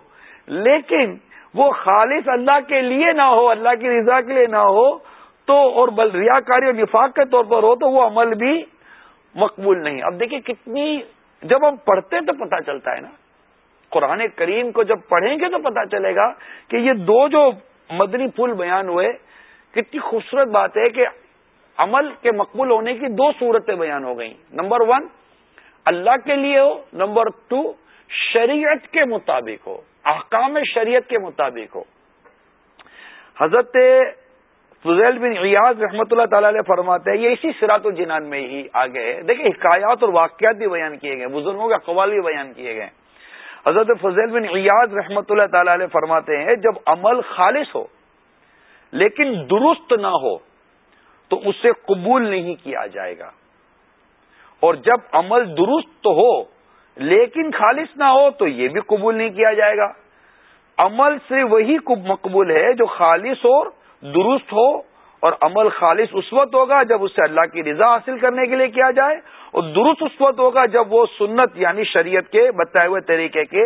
لیکن وہ خالص اللہ کے لیے نہ ہو، اللہ کی رضا کے لیے نہ ہو، تو اور بل ریا کاری اور نفاق کے طور پر ہو، تو وہ عمل بھی مقبول نہیں۔ اب دیکھیں کتنی، جب ہم پڑھتے ہیں تو پتہ چلتا ہے نا۔ قرآن کریم کو جب پڑھیں گے تو پتہ چلے گا کہ یہ دو جو مدنی پھول بیان ہوئے، کتنی خوبصورت بات ہے کہ عمل کے مقبول ہونے کی دو صورتیں بیان ہو گئیں۔ نمبر ون اللہ کے لیے ہو، نمبر ٹو شریعت کے مطابق ہو، احکام شریعت کے مطابق ہو۔ حضرت فضیل بن ریاض رحمۃ اللہ تعالی علیہ فرماتے ہیں، یہ اسی سرات الجنان میں ہی آگے ہے۔ دیکھیں، حکایات اور واقعات بھی بیان کیے گئے، بزرگوں کے اقوال بھی بیان کیے گئے۔ حضرت فضیل بن ریاض رحمۃ اللہ تعالی علیہ فرماتے ہیں، جب عمل خالص ہو، لیکن درست نہ ہو، تو اسے قبول نہیں کیا جائے گا۔ اور جب عمل درست تو ہو، لیکن خالص نہ ہو تو یہ بھی قبول نہیں کیا جائے گا۔ عمل سے وہی مقبول ہے جو خالص اور درست ہو، اور عمل خالص اس وقت ہوگا جب اسے اللہ کی رضا حاصل کرنے کے لیے کیا جائے، اور درست اس وقت ہوگا جب وہ سنت یعنی شریعت کے بتائے ہوئے طریقے کے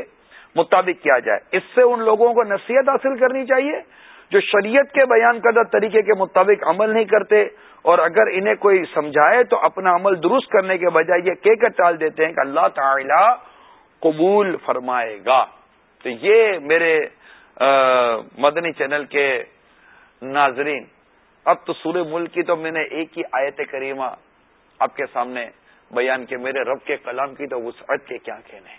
مطابق کیا جائے۔ اس سے ان لوگوں کو نصیحت حاصل کرنی چاہیے جو شریعت کے بیان کردہ طریقے کے مطابق عمل نہیں کرتے اور اگر انہیں کوئی سمجھائے تو اپنا عمل درست کرنے کے بجائے یہ کہہ کر ٹال دیتے ہیں کہ اللہ تعالی قبول فرمائے گا۔ تو یہ میرے مدنی چینل کے ناظرین، اب تو سورہ ملک کی تو میں نے ایک ہی آیت کریمہ آپ کے سامنے بیان کے میرے رب کے کلام کی تو وسعت کے کیا کہنے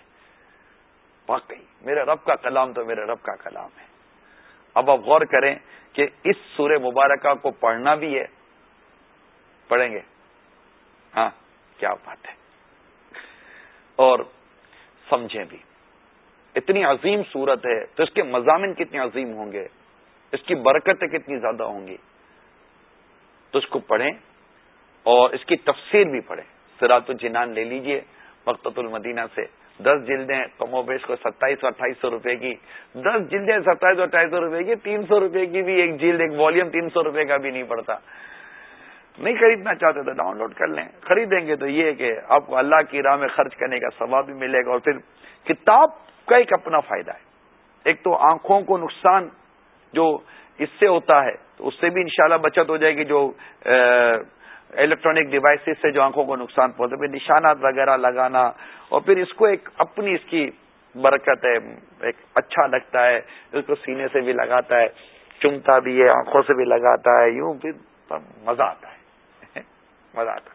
واقعی، میرے رب کا کلام تو میرے رب کا کلام ہے۔ اب آپ غور کریں کہ اس سورہ مبارکہ کو پڑھنا بھی ہے پڑھیں گے۔ ہاں کیا بات ہے۔ اور سمجھیں بھی۔ اتنی عظیم صورت ہے، تو اس کے مضامن کتنے عظیم ہوں گے؟ اس کی برکتیں کتنی زیادہ ہوں گی؟ تو اس کو پڑھیں اور اس کی تفسیر بھی پڑھیں۔ سرات الجنان لے لیجیے مقت المدینہ سے۔ دس جلدیں کم و بیش کو ستائیس سو اٹھائیس سو روپے کی۔ دس جلدیں ستائیس سو اٹھائیس سو روپے کی، تین سو روپے کی بھی ایک جلد، ایک والیوم تین سو روپے کا بھی نہیں پڑتا نہیں خریدنا چاہتے تو ڈاؤن لوڈ کر لیں۔ خریدیں گے تو یہ کہ آپ کو اللہ کی راہ میں خرچ کرنے کا ثواب بھی ملے گا اور پھر کتاب کا ایک اپنا فائدہ ہے۔ ایک تو آنکھوں کو نقصان جو اس سے ہوتا ہے، تو اس سے بھی انشاءاللہ بچت ہو جائے گی جو الیکٹرانک ڈیوائسز سے جو آنکھوں کو نقصان پہنچے، پھر نشانات وغیرہ لگانا، اور پھر اس کو ایک اپنی اس کی برکت ہے، ایک اچھا لگتا ہے، اس کو سینے سے بھی لگاتا ہے چمتا بھی ہے، آنکھوں سے بھی لگاتا ہے، یوں پھر مزہ آتا ہے۔ مزہ آتا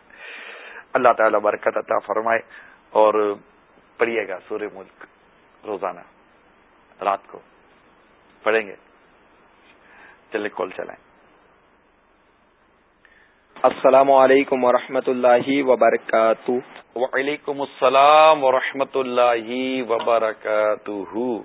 اللہ تعالی برکت عطا فرمائے اور پڑھیے گا سورہ ملک روزانہ۔ رات کو پڑھیں گے۔ چلے کال چلائیں۔ السلام علیکم ورحمۃ اللہ وبرکاتہ۔ وعلیکم السلام ورحمۃ اللہ وبرکاتہ۔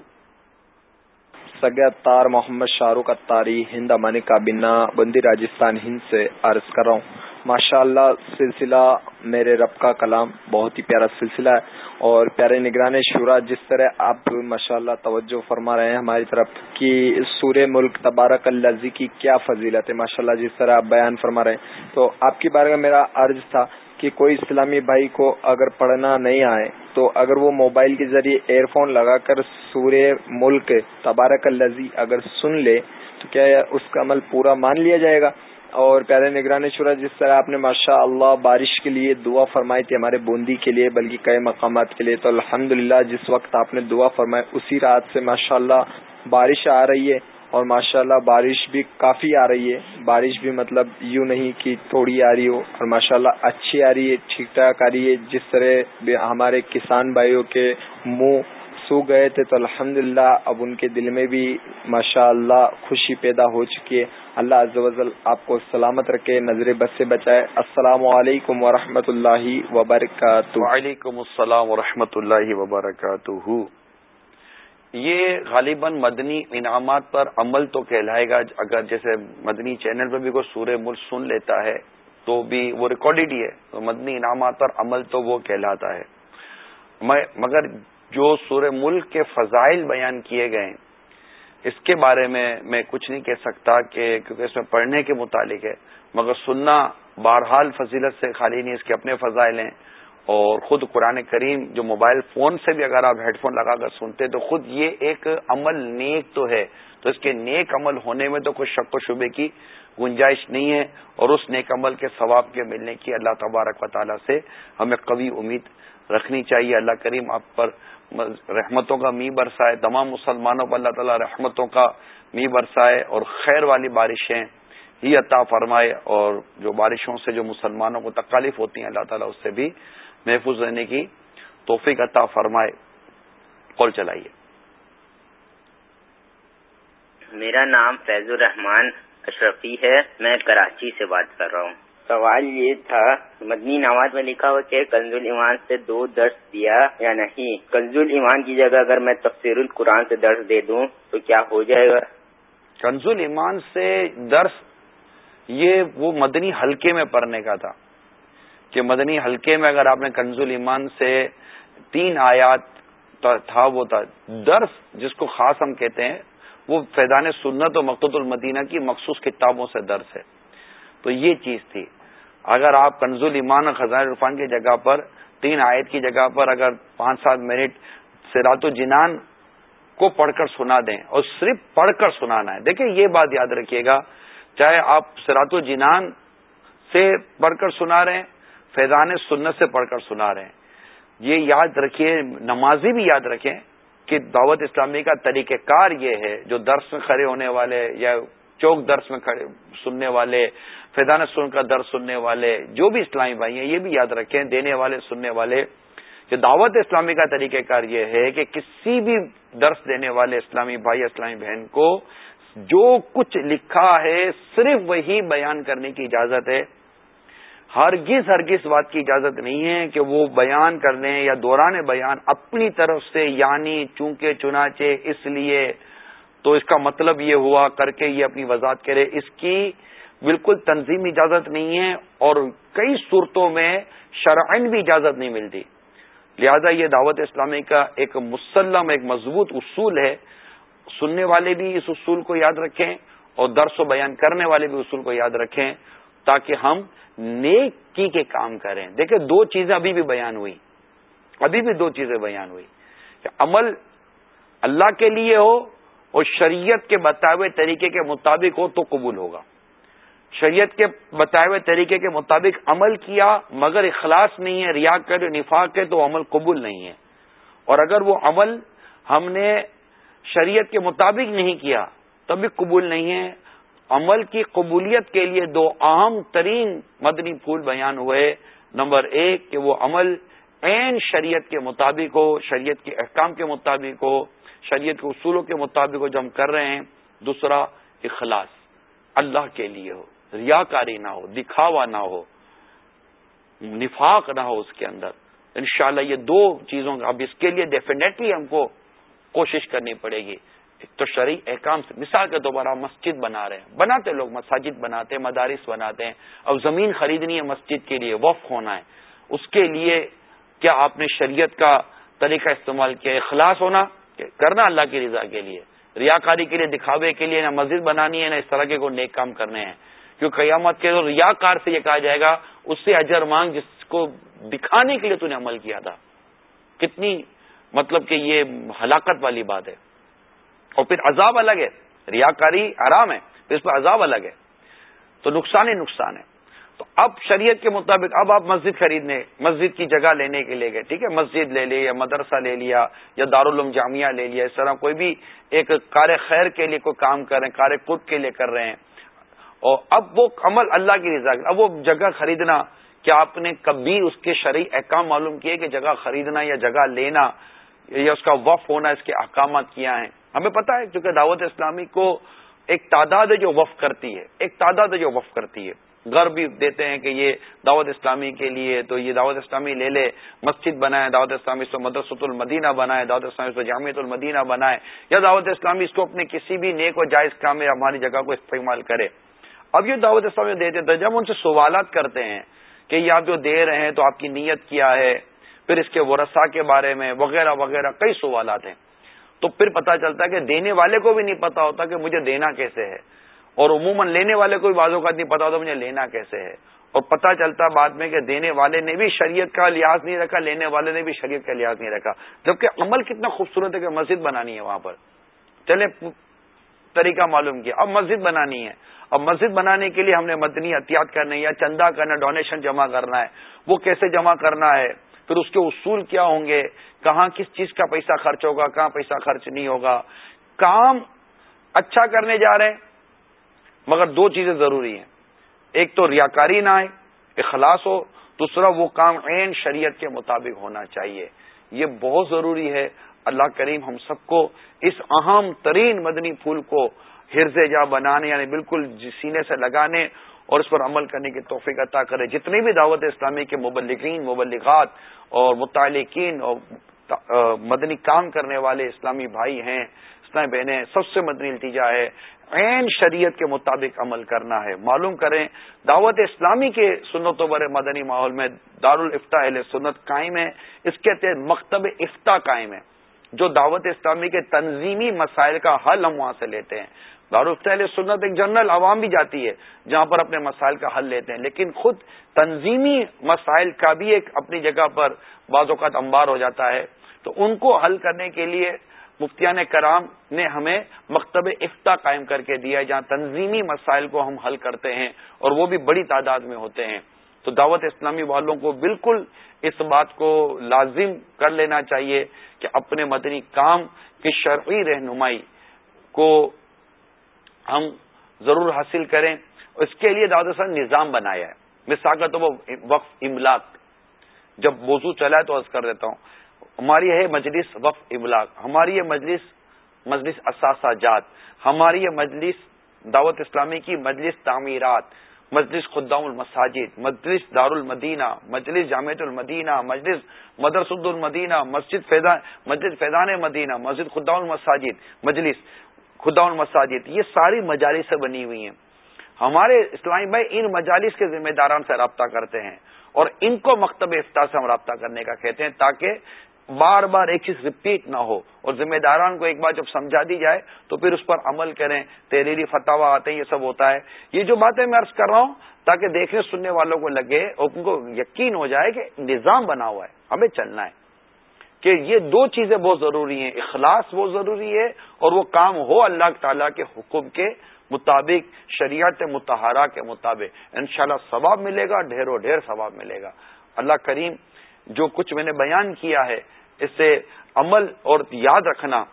سگے محمد شاہ رخ اتاری ہند امن کا بنا بندی راجستھان ہند سے عرض کر رہا ہوں۔ ماشاء اللہ سلسلہ میرے رب کا کلام بہت ہی پیارا سلسلہ ہے اور پیارے نگران شورا، جس طرح آپ ماشاء اللہ توجہ فرما رہے ہیں ہماری طرف کہ سورہ ملک تبارک اللہ کی کیا فضیلت ہے ماشاء اللہ جس طرح آپ بیان فرما رہے ہیں۔ تو آپ کی بارے میں میرا عرض تھا کہ کوئی اسلامی بھائی کو اگر پڑھنا نہیں آئے تو اگر وہ موبائل کے ذریعے ایئر فون لگا کر سورہ ملک تبارک الزی اگر سن لے تو کیا اس کا عمل پورا مان لیا جائے گا؟ اور پیارے نگرانی شورا، جس طرح آپ نے ماشاء اللہ بارش کے لیے دعا فرمائی تھی ہمارے بوندی کے لیے، بلکہ کئی مقامات کے لیے، تو الحمد جس وقت آپ نے دعا فرمائی، اسی رات سے ماشاء اللہ بارش آ رہی ہے اور ماشاء اللہ بارش بھی کافی آ رہی ہے۔ بارش بھی مطلب یوں نہیں کہ تھوڑی آ رہی ہو اور ماشاء اللہ اچھی آ رہی ہے، ٹھیک ٹھاک آ رہی ہے، جس طرح ہمارے کسان بھائیوں کے منہ سو گئے تھے تو الحمد اب ان کے دل میں بھی ماشاء اللہ خوشی پیدا ہو چکی ہے۔ اللہ عز و جل آپ کو سلامت رکھے، نظر بس سے بچائے۔ السلام علیکم ورحمۃ اللہ وبرکاتہ۔ وعلیکم السلام ورحمۃ اللہ وبرکاتہ۔ یہ غالباً مدنی انعامات پر عمل تو کہلائے گا، اگر جیسے مدنی چینل پہ بھی کوئی سورہ ملک سن لیتا ہے تو بھی وہ ریکارڈیڈ ہی ہے۔ تو مدنی انعامات پر عمل تو وہ کہلاتا ہے۔ مگر جو سورہ ملک کے فضائل بیان کیے گئے ہیں، اس کے بارے میں میں کچھ نہیں کہہ سکتا کہ کیونکہ اس میں پڑھنے کے متعلق ہے، مگر سننا بہرحال فضیلت سے خالی نہیں، اس کے اپنے فضائل ہیں۔ اور خود قرآن کریم جو موبائل فون سے بھی اگر آپ ہیڈ فون لگا کر سنتے تو خود یہ ایک عمل نیک تو ہے۔ تو اس کے نیک عمل ہونے میں تو کوئی شک و شبے کی گنجائش نہیں ہے۔ اور اس نیک عمل کے ثواب کے ملنے کی اللہ تبارک و تعالیٰ سے ہمیں قوی امید رکھنی چاہیے۔ اللہ کریم آپ پر رحمتوں کا می برسائے، تمام مسلمانوں پر اللہ تعالیٰ رحمتوں کا می برسائے اور خیر والی بارشیں ہی عطا فرمائے اور جو بارشوں سے جو مسلمانوں کو تکالیف ہوتی ہیں، اللہ تعالیٰ اس سے بھی محفوظ رہنے کی توفیق عطا فرمائے۔ کال چلائیے۔ میرا نام فیض الرحمان اشرفی ہے، میں کراچی سے بات کر رہا ہوں۔ سوال یہ تھا، مدنی نواز میں لکھا ہوا کہ کنز ایمان سے دو درس دیا یا نہیں؟ کنز ایمان کی جگہ اگر میں تفسیر القرآن سے درس دے دوں تو کیا ہو جائے گا؟ کنز ایمان سے درس، یہ وہ مدنی حلقے میں پڑھنے کا تھا کہ مدنی حلقے میں اگر آپ نے کنز ایمان سے تین آیات تھا وہ تھا، درس جس کو خاص ہم کہتے ہیں، وہ فیضان سنت و مقت المدینہ کی مخصوص کتابوں سے درس ہے۔ تو یہ چیز تھی۔ اگر آپ کنز ایمان اور خزان عرفان کی جگہ پر تین آیت کی جگہ پر اگر پانچ سات منٹ سرات جنان کو پڑھ کر سنا دیں اور صرف پڑھ کر سنانا ہے، دیکھیں یہ بات یاد رکھیے گا، چاہے آپ سرات جنان سے پڑھ کر سنا رہے ہیں، فیضان سنت سے پڑھ کر سنا رہے ہیں۔ یہ یاد رکھیے، نمازی بھی یاد رکھیں کہ دعوت اسلامی کا طریقہ کار یہ ہے، جو درس میں کھڑے ہونے والے یا چوک درس میں کھڑے سننے والے فیضان سن کا درد سننے والے، جو بھی اسلامی بھائی ہیں، یہ بھی یاد رکھیں، دینے والے، سننے والے۔ کہ دعوت اسلامی کا طریقہ کار یہ ہے کہ کسی بھی درس دینے والے اسلامی بھائی، اسلامی بہن کو جو کچھ لکھا ہے، صرف وہی بیان کرنے کی اجازت ہے۔ ہرگز ہرگز بات کی اجازت نہیں ہے کہ وہ بیان کرنے یا دوران بیان اپنی طرف سے یعنی چونکہ، چنانچہ، اس لیے۔ تو اس کا مطلب یہ ہوا، کر کے یہ اپنی وضاحت کرے۔ اس کی بالکل تنظیم اجازت نہیں ہے اور کئی صورتوں میں شرعن بھی اجازت نہیں ملتی۔ لہذا یہ دعوت اسلامی کا ایک مسلم، ایک مضبوط اصول ہے۔ سننے والے بھی اس اصول کو یاد رکھیں اور درس و بیان کرنے والے بھی اصول کو یاد رکھیں تاکہ ہم نیکی کے کام کریں۔ دیکھیں، دو چیزیں ابھی بھی بیان ہوئی۔ ابھی بھی دو چیزیں بیان ہوئی۔ کہ عمل اللہ کے لیے ہو اور شریعت کے بتائے ہوئے طریقے کے مطابق ہو تو قبول ہوگا۔ شریعت کے بتائے ہوئے طریقے کے مطابق عمل کیا، مگر اخلاص نہیں ہے، ریا کر، نفاق ہے، تو عمل قبول نہیں ہے۔ اور اگر وہ عمل ہم نے شریعت کے مطابق نہیں کیا، تب بھی قبول نہیں ہے۔ عمل کی قبولیت کے لیے دو اہم ترین مدنی پھول بیان ہوئے۔ نمبر ایک، کہ وہ عمل عین شریعت کے مطابق ہو، شریعت کے احکام کے مطابق ہو، شریعت کے اصولوں کے مطابق ہو، جو ہم کر رہے ہیں۔ دوسرا، اخلاص، اللہ کے لیے ہو۔ ریاکاری نہ ہو، دکھاوا نہ ہو، نفاق نہ ہو اس کے اندر۔ انشاءاللہ یہ دو چیزوں اب اس کے لیے ڈیفینیٹلی ہم کو کوشش کرنی پڑے گی۔ ایک تو شرعی احکام سے مثال کے دوبارہ مسجد بنا رہے ہیں۔ بناتے لوگ مساجد بناتے ہیں، مدارس بناتے ہیں اب زمین خریدنی ہے مسجد کے لیے وف ہونا ہے۔ اس کے لیے کیا آپ نے شریعت کا طریقہ استعمال کیا اخلاص ہونا کرنا اللہ کی رضا کے لیے۔ ریاکاری کے لیے، دکھاوے کے لیے، نہ مسجد بنانی ہے، نہ اس طرح کے کوئی نیک کام کرنے ہیں۔ قیامت کے ریا کار سے یہ کہا جائے گا، اس سے اجر مانگ جس کو دکھانے کے لیے تو نے عمل کیا تھا۔ کتنی مطلب کہ یہ ہلاکت والی بات ہے۔ اور پھر عذاب الگ ہے۔ ریاکاری آرام ہے، پھر اس پہ عذاب الگ ہے۔ تو نقصان ہی نقصان ہے۔ تو اب شریعت کے مطابق اب آپ مسجد خریدنے، مسجد کی جگہ لینے کے لیے گئے، ٹھیک ہے؟ مسجد لے لی یا مدرسہ لے لیا، یا دارالعلوم جامعہ لے لیا، اس طرح کوئی بھی ایک کار خیر کے لیے کوئی کام کر رہے ہیں، کار کٹ کے لیے کر رہے ہیں۔ اور اب وہ عمل اللہ کی رضا اب وہ جگہ خریدنا کیا آپ نے کبھی اس کے شرعی احکام معلوم کیے کہ جگہ خریدنا یا جگہ لینا یا اس کا وف ہونا، اس کے احکامات کیا ہیں؟ ہمیں پتا ہے کیونکہ دعوت اسلامی کو ایک تعداد ہے جو وف کرتی ہے، ایک تعداد ہے جو وف کرتی ہے۔ گھر بھی دیتے ہیں کہ یہ دعوت اسلامی کے لیے تو یہ دعوت اسلامی لے لے، مسجد بنائے، دعوت اسلامی اس کو مدرسۃ المدینہ بنائے، دعوت اسلامی اس کو جامعۃ المدینہ بنائے۔ یا دعوت اسلامی اس کو اپنے کسی بھی نیک و جائز کام میں ہماری جگہ کو استعمال کرے۔ اب یہ دعوت اسلامی دیتے تھے جب ان سے سوالات کرتے ہیں کہ یہ آپ جو دے رہے ہیں تو آپ کی نیت کیا ہے، پھر اس کے ورثہ کے بارے میں وغیرہ وغیرہ کئی سوالات ہیں۔ تو پھر پتا چلتا ہے کہ دینے والے کو بھی نہیں پتا ہوتا کہ مجھے دینا کیسے ہے۔ اور عموماً لینے والے کو بھی بعض اوقات نہیں پتا ہوتا مجھے لینا کیسے ہے۔ اور پتا چلتا بعد میں کہ دینے والے نے بھی شریعت کا لحاظ نہیں رکھا، لینے والے نے بھی شریعت کا لحاظ نہیں رکھا۔ جبکہ عمل کتنا خوبصورت ہے کہ مسجد بنانی ہے وہاں پر۔ چلے طریقہ معلوم کیا۔ اب مسجد بنانی ہے۔ اب مسجد بنانے کے لیے ہم نے مدنی احتیاط کرنا یا چندہ کرنا ڈونیشن جمع کرنا ہے۔ وہ کیسے جمع کرنا ہے؟ پھر اس کے اصول کیا ہوں گے؟ کہاں کس چیز کا پیسہ خرچ ہوگا؟ کہاں پیسہ خرچ نہیں ہوگا؟ کام اچھا کرنے جا رہے ہیں، مگر دو چیزیں ضروری ہیں۔ ایک تو ریاکاری نہ آئے، اخلاص ہو، دوسرا وہ کام عین شریعت کے مطابق ہونا چاہیے۔ یہ بہت ضروری ہے۔ اللہ کریم ہم سب کو اس اہم ترین مدنی پھول کو ہرز جا بنانے یعنی بالکل سینے سے لگانے اور اس پر عمل کرنے کی توفیق عطا کرے۔ جتنے بھی دعوت اسلامی کے مبلغین، مبلغات اور متعلقین اور مدنی کام کرنے والے اسلامی بھائی ہیں، اسلامی بہنیں، سب سے مدنی التجا ہے، عین شریعت کے مطابق عمل کرنا ہے۔ معلوم کریں، دعوت اسلامی کے سنت و بر مدنی ماحول میں دارالفتا اہل سنت قائم ہے اس کے تحت مکتب افتا قائم ہے جو دعوت اسلامی کے تنظیمی مسائل کا حل ہم وہاں سے لیتے ہیں۔ دارالفت سنت ایک جنرل عوام بھی جاتی ہے جہاں پر اپنے مسائل کا حل لیتے ہیں، لیکن خود تنظیمی مسائل کا بھی ایک اپنی جگہ پر بعض اوقات انبار ہو جاتا ہے۔ تو ان کو حل کرنے کے لیے مفتیان کرام نے ہمیں مکتب افتا قائم کر کے دیا ہے، جہاں تنظیمی مسائل کو ہم حل کرتے ہیں اور وہ بھی بڑی تعداد میں ہوتے ہیں۔ تو دعوت اسلامی والوں کو بالکل اس بات کو لازم کر لینا چاہیے کہ اپنے مدنی کام کی شرعی رہنمائی کو ہم ضرور حاصل کریں۔ اس کے لیے دعوت اسلام نظام بنایا ہے۔ مثال کا تو وہ وقف املاک جب وضو چلا ہے تو عرض کر دیتا ہوں، ہماری ہے مجلس وف ابلاغ ہماری یہ مجلس مجلس اثاثہ جات، ہماری یہ مجلس دعوت اسلامی کی مجلس تعمیرات۔ مجلس خدام المساجد، مجلس دار المدینہ مجلس جامع المدینہ، مجلس مدرس المدینہ، مسجد فیضان مسجد فیضان مدینہ، مسجد خدام المساجد، مجلس خدا المساجد، یہ ساری مجالس سے بنی ہوئی ہیں۔ ہمارے اسلامی بھائی ان مجالس کے ذمہ داران سے رابطہ کرتے ہیں اور ان کو مکتب افطار سے ہم رابطہ کرنے کا کہتے ہیں تاکہ بار بار ایک چیز ریپیٹ نہ ہو اور ذمہ داران کو ایک بار جب سمجھا دی جائے تو پھر اس پر عمل کریں، تحریری فتوا آتے ہیں، یہ سب ہوتا ہے۔ یہ جو باتیں میں عرض کر رہا ہوں، تاکہ دیکھنے سننے والوں کو لگے اور ان کو یقین ہو جائے کہ نظام بنا ہوا ہے، ہمیں چلنا ہے۔ کہ یہ دو چیزیں بہت ضروری ہیں، اخلاص بہت ضروری ہے اور وہ کام ہو اللہ تعالیٰ کے حکم کے مطابق، شریعت متحرہ کے مطابق۔ انشاءاللہ شاء ثواب ملے گا ڈھیر و ڈھیر ثواب ملے گا۔ اللہ کریم جو کچھ میں نے بیان کیا ہے اس سے عمل اور یاد رکھنا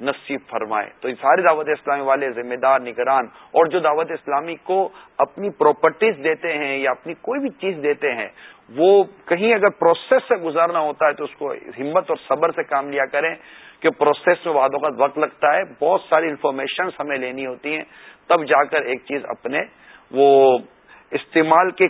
نصیب فرمائے۔ تو یہ سارے دعوت اسلامی والے، ذمہ دار، نگران اور جو دعوت اسلامی کو اپنی پراپرٹیز دیتے ہیں یا اپنی کوئی بھی چیز دیتے ہیں، وہ کہیں اگر پروسیس سے گزارنا ہوتا ہے تو اس کو ہمت اور صبر سے کام لیا کریں کہ پروسیس میں بعدوں کا وقت لگتا ہے۔ بہت ساری انفارمیشن ہمیں لینی ہوتی ہیں۔ تب جا کر ایک چیز اپنے وہ استعمال کے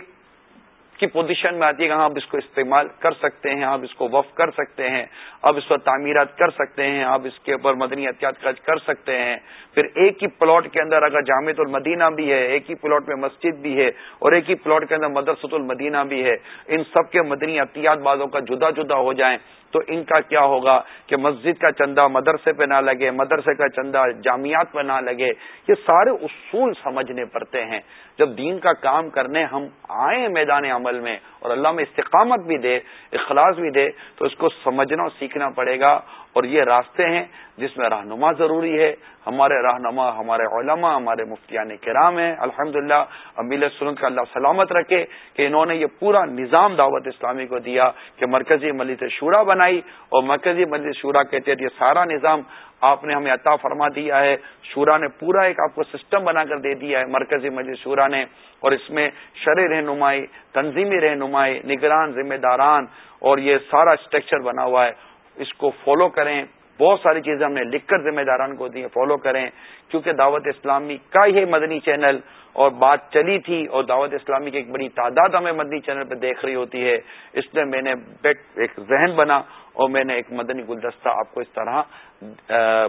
کی پوزیشن میں آتی ہے کہ ہاں آپ اس کو استعمال کر سکتے ہیں، آپ اس کو وف کر سکتے ہیں، آپ اس پر تعمیرات کر سکتے ہیں، آپ اس کے اوپر مدنی احتیاط خرچ کر سکتے ہیں۔ پھر ایک ہی پلاٹ کے اندر اگر جامع المدینہ بھی ہے، ایک ہی پلاٹ میں مسجد بھی ہے، اور ایک ہی پلاٹ کے اندر مدرسۃ المدینہ بھی ہے، ان سب کے مدنی احتیاط بازوں کا جدا جدا ہو جائیں۔ تو ان کا کیا ہوگا کہ مسجد کا چندہ مدرسے پہ نہ لگے، مدرسے کا چندہ جامعات پہ نہ لگے۔ یہ سارے اصول سمجھنے پڑتے ہیں۔ جب دین کا کام کرنے ہم آئے میدان عمل میں اور اللہ میں استقامت بھی دے، اخلاص بھی دے، تو اس کو سمجھنا اور سیکھنا پڑے گا۔ اور یہ راستے ہیں جس میں رہنما ضروری ہے۔ ہمارے رہنما، ہمارے علماء، ہمارے مفتیان کرام ہیں۔ الحمد للہ امیل سنت کا اللہ سلامت رکھے کہ انہوں نے یہ پورا نظام دعوت اسلامی کو دیا کہ مرکزی ملت شورا بنائی اور مرکزی مسجد شورا کہتے تحت یہ سارا نظام آپ نے ہمیں عطا فرما دیا ہے۔ شورا نے پورا ایک آپ کو سسٹم بنا کر دے دیا ہے۔ مرکزی مجلس شورا نے اور اس میں شرح رہنمائی، تنظیمی رہنمائی، نگران، ذمہ داران اور یہ سارا اسٹرکچر بنا ہوا ہے۔ اس کو فالو کریں۔ بہت ساری چیزیں ہم نے لکھ کر ذمہ داران کو دی فالو کریں۔ کیونکہ دعوت اسلامی کا یہ مدنی چینل اور بات چلی تھی اور دعوت اسلامی کی ایک بڑی تعداد ہمیں مدنی چینل پہ دیکھ رہی ہوتی ہے، اس لیے میں نے ایک ذہن بنا اور میں نے ایک مدنی گلدستہ آپ کو اس طرح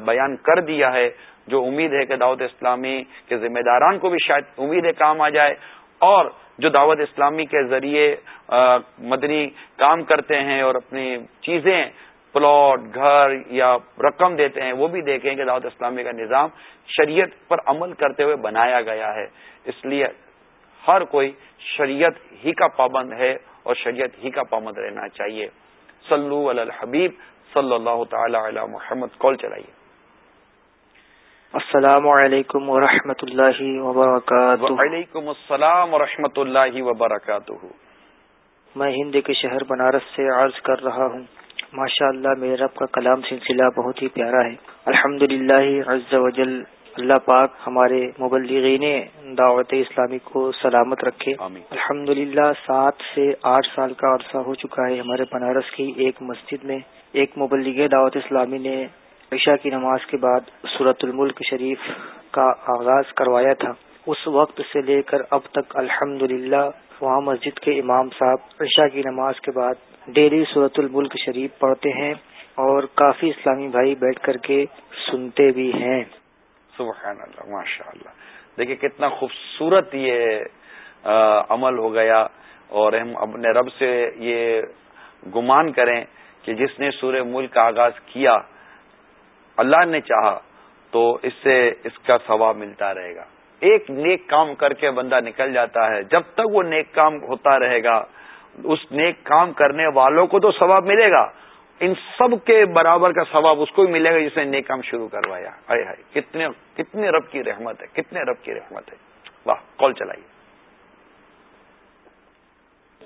بیان کر دیا ہے۔ جو امید ہے کہ دعوت اسلامی کے ذمہ داران کو بھی شاید امید ہے کام آ جائے اور جو دعوت اسلامی کے ذریعے مدنی کام کرتے ہیں اور اپنی چیزیں پلاٹ گھر یا رقم دیتے ہیں وہ بھی دیکھیں کہ دعوت اسلامی کا نظام شریعت پر عمل کرتے ہوئے بنایا گیا ہے۔ اس لیے ہر کوئی شریعت ہی کا پابند ہے اور شریعت ہی کا پابند رہنا چاہیے۔ صلو علی الحبیب صلی اللہ تعالی علی محمد۔ کال چلائیے۔ السلام علیکم ورحمۃ اللہ وبرکاتہ۔ وعلیکم السلام و اللہ وبرکاتہ۔ میں ہند کے شہر بنارس سے عرض کر رہا ہوں ماشاء اللہ میرے رب کا کلام سلسلہ بہت ہی پیارا ہے۔ الحمد للہ اللہ پاک ہمارے مبلغین دعوت اسلامی کو سلامت رکھے۔ الحمد للہ سات سے آٹھ سال کا عرصہ ہو چکا ہے ہمارے بنارس کی ایک مسجد میں۔ ایک مبلغ دعوت اسلامی نے عشاء کی نماز کے بعد صورت الملک شریف کا آغاز کروایا تھا۔ اس وقت سے لے کر اب تک الحمد وہاں مسجد کے امام صاحب عشاء کی نماز کے بعد ڈیلی صورت الملک شریف پڑھتے ہیں اور کافی اسلامی بھائی بیٹھ کر کے سنتے بھی ہیں۔ سبحان اللہ ماشاء اللہ دیکھیے کتنا خوبصورت یہ عمل ہو گیا اور ہم اپنے رب سے یہ گمان کریں کہ جس نے سورہ ملک کا آغاز کیا، اللہ نے چاہا تو اس سے اس کا ثواب ملتا رہے گا۔ ایک نیک کام کر کے بندہ نکل جاتا ہے، جب تک وہ نیک کام ہوتا رہے گا اس نیک کام کرنے والوں کو تو ثواب ملے گا۔ ان سب کے برابر کا ثواب اس کو بھی ملے گا جس نے نیک کام شروع کروایا۔ ہائے ہائے کتنے کتنے رب کی رحمت ہے کتنے رب کی رحمت ہے۔ واہ کال چلائیے۔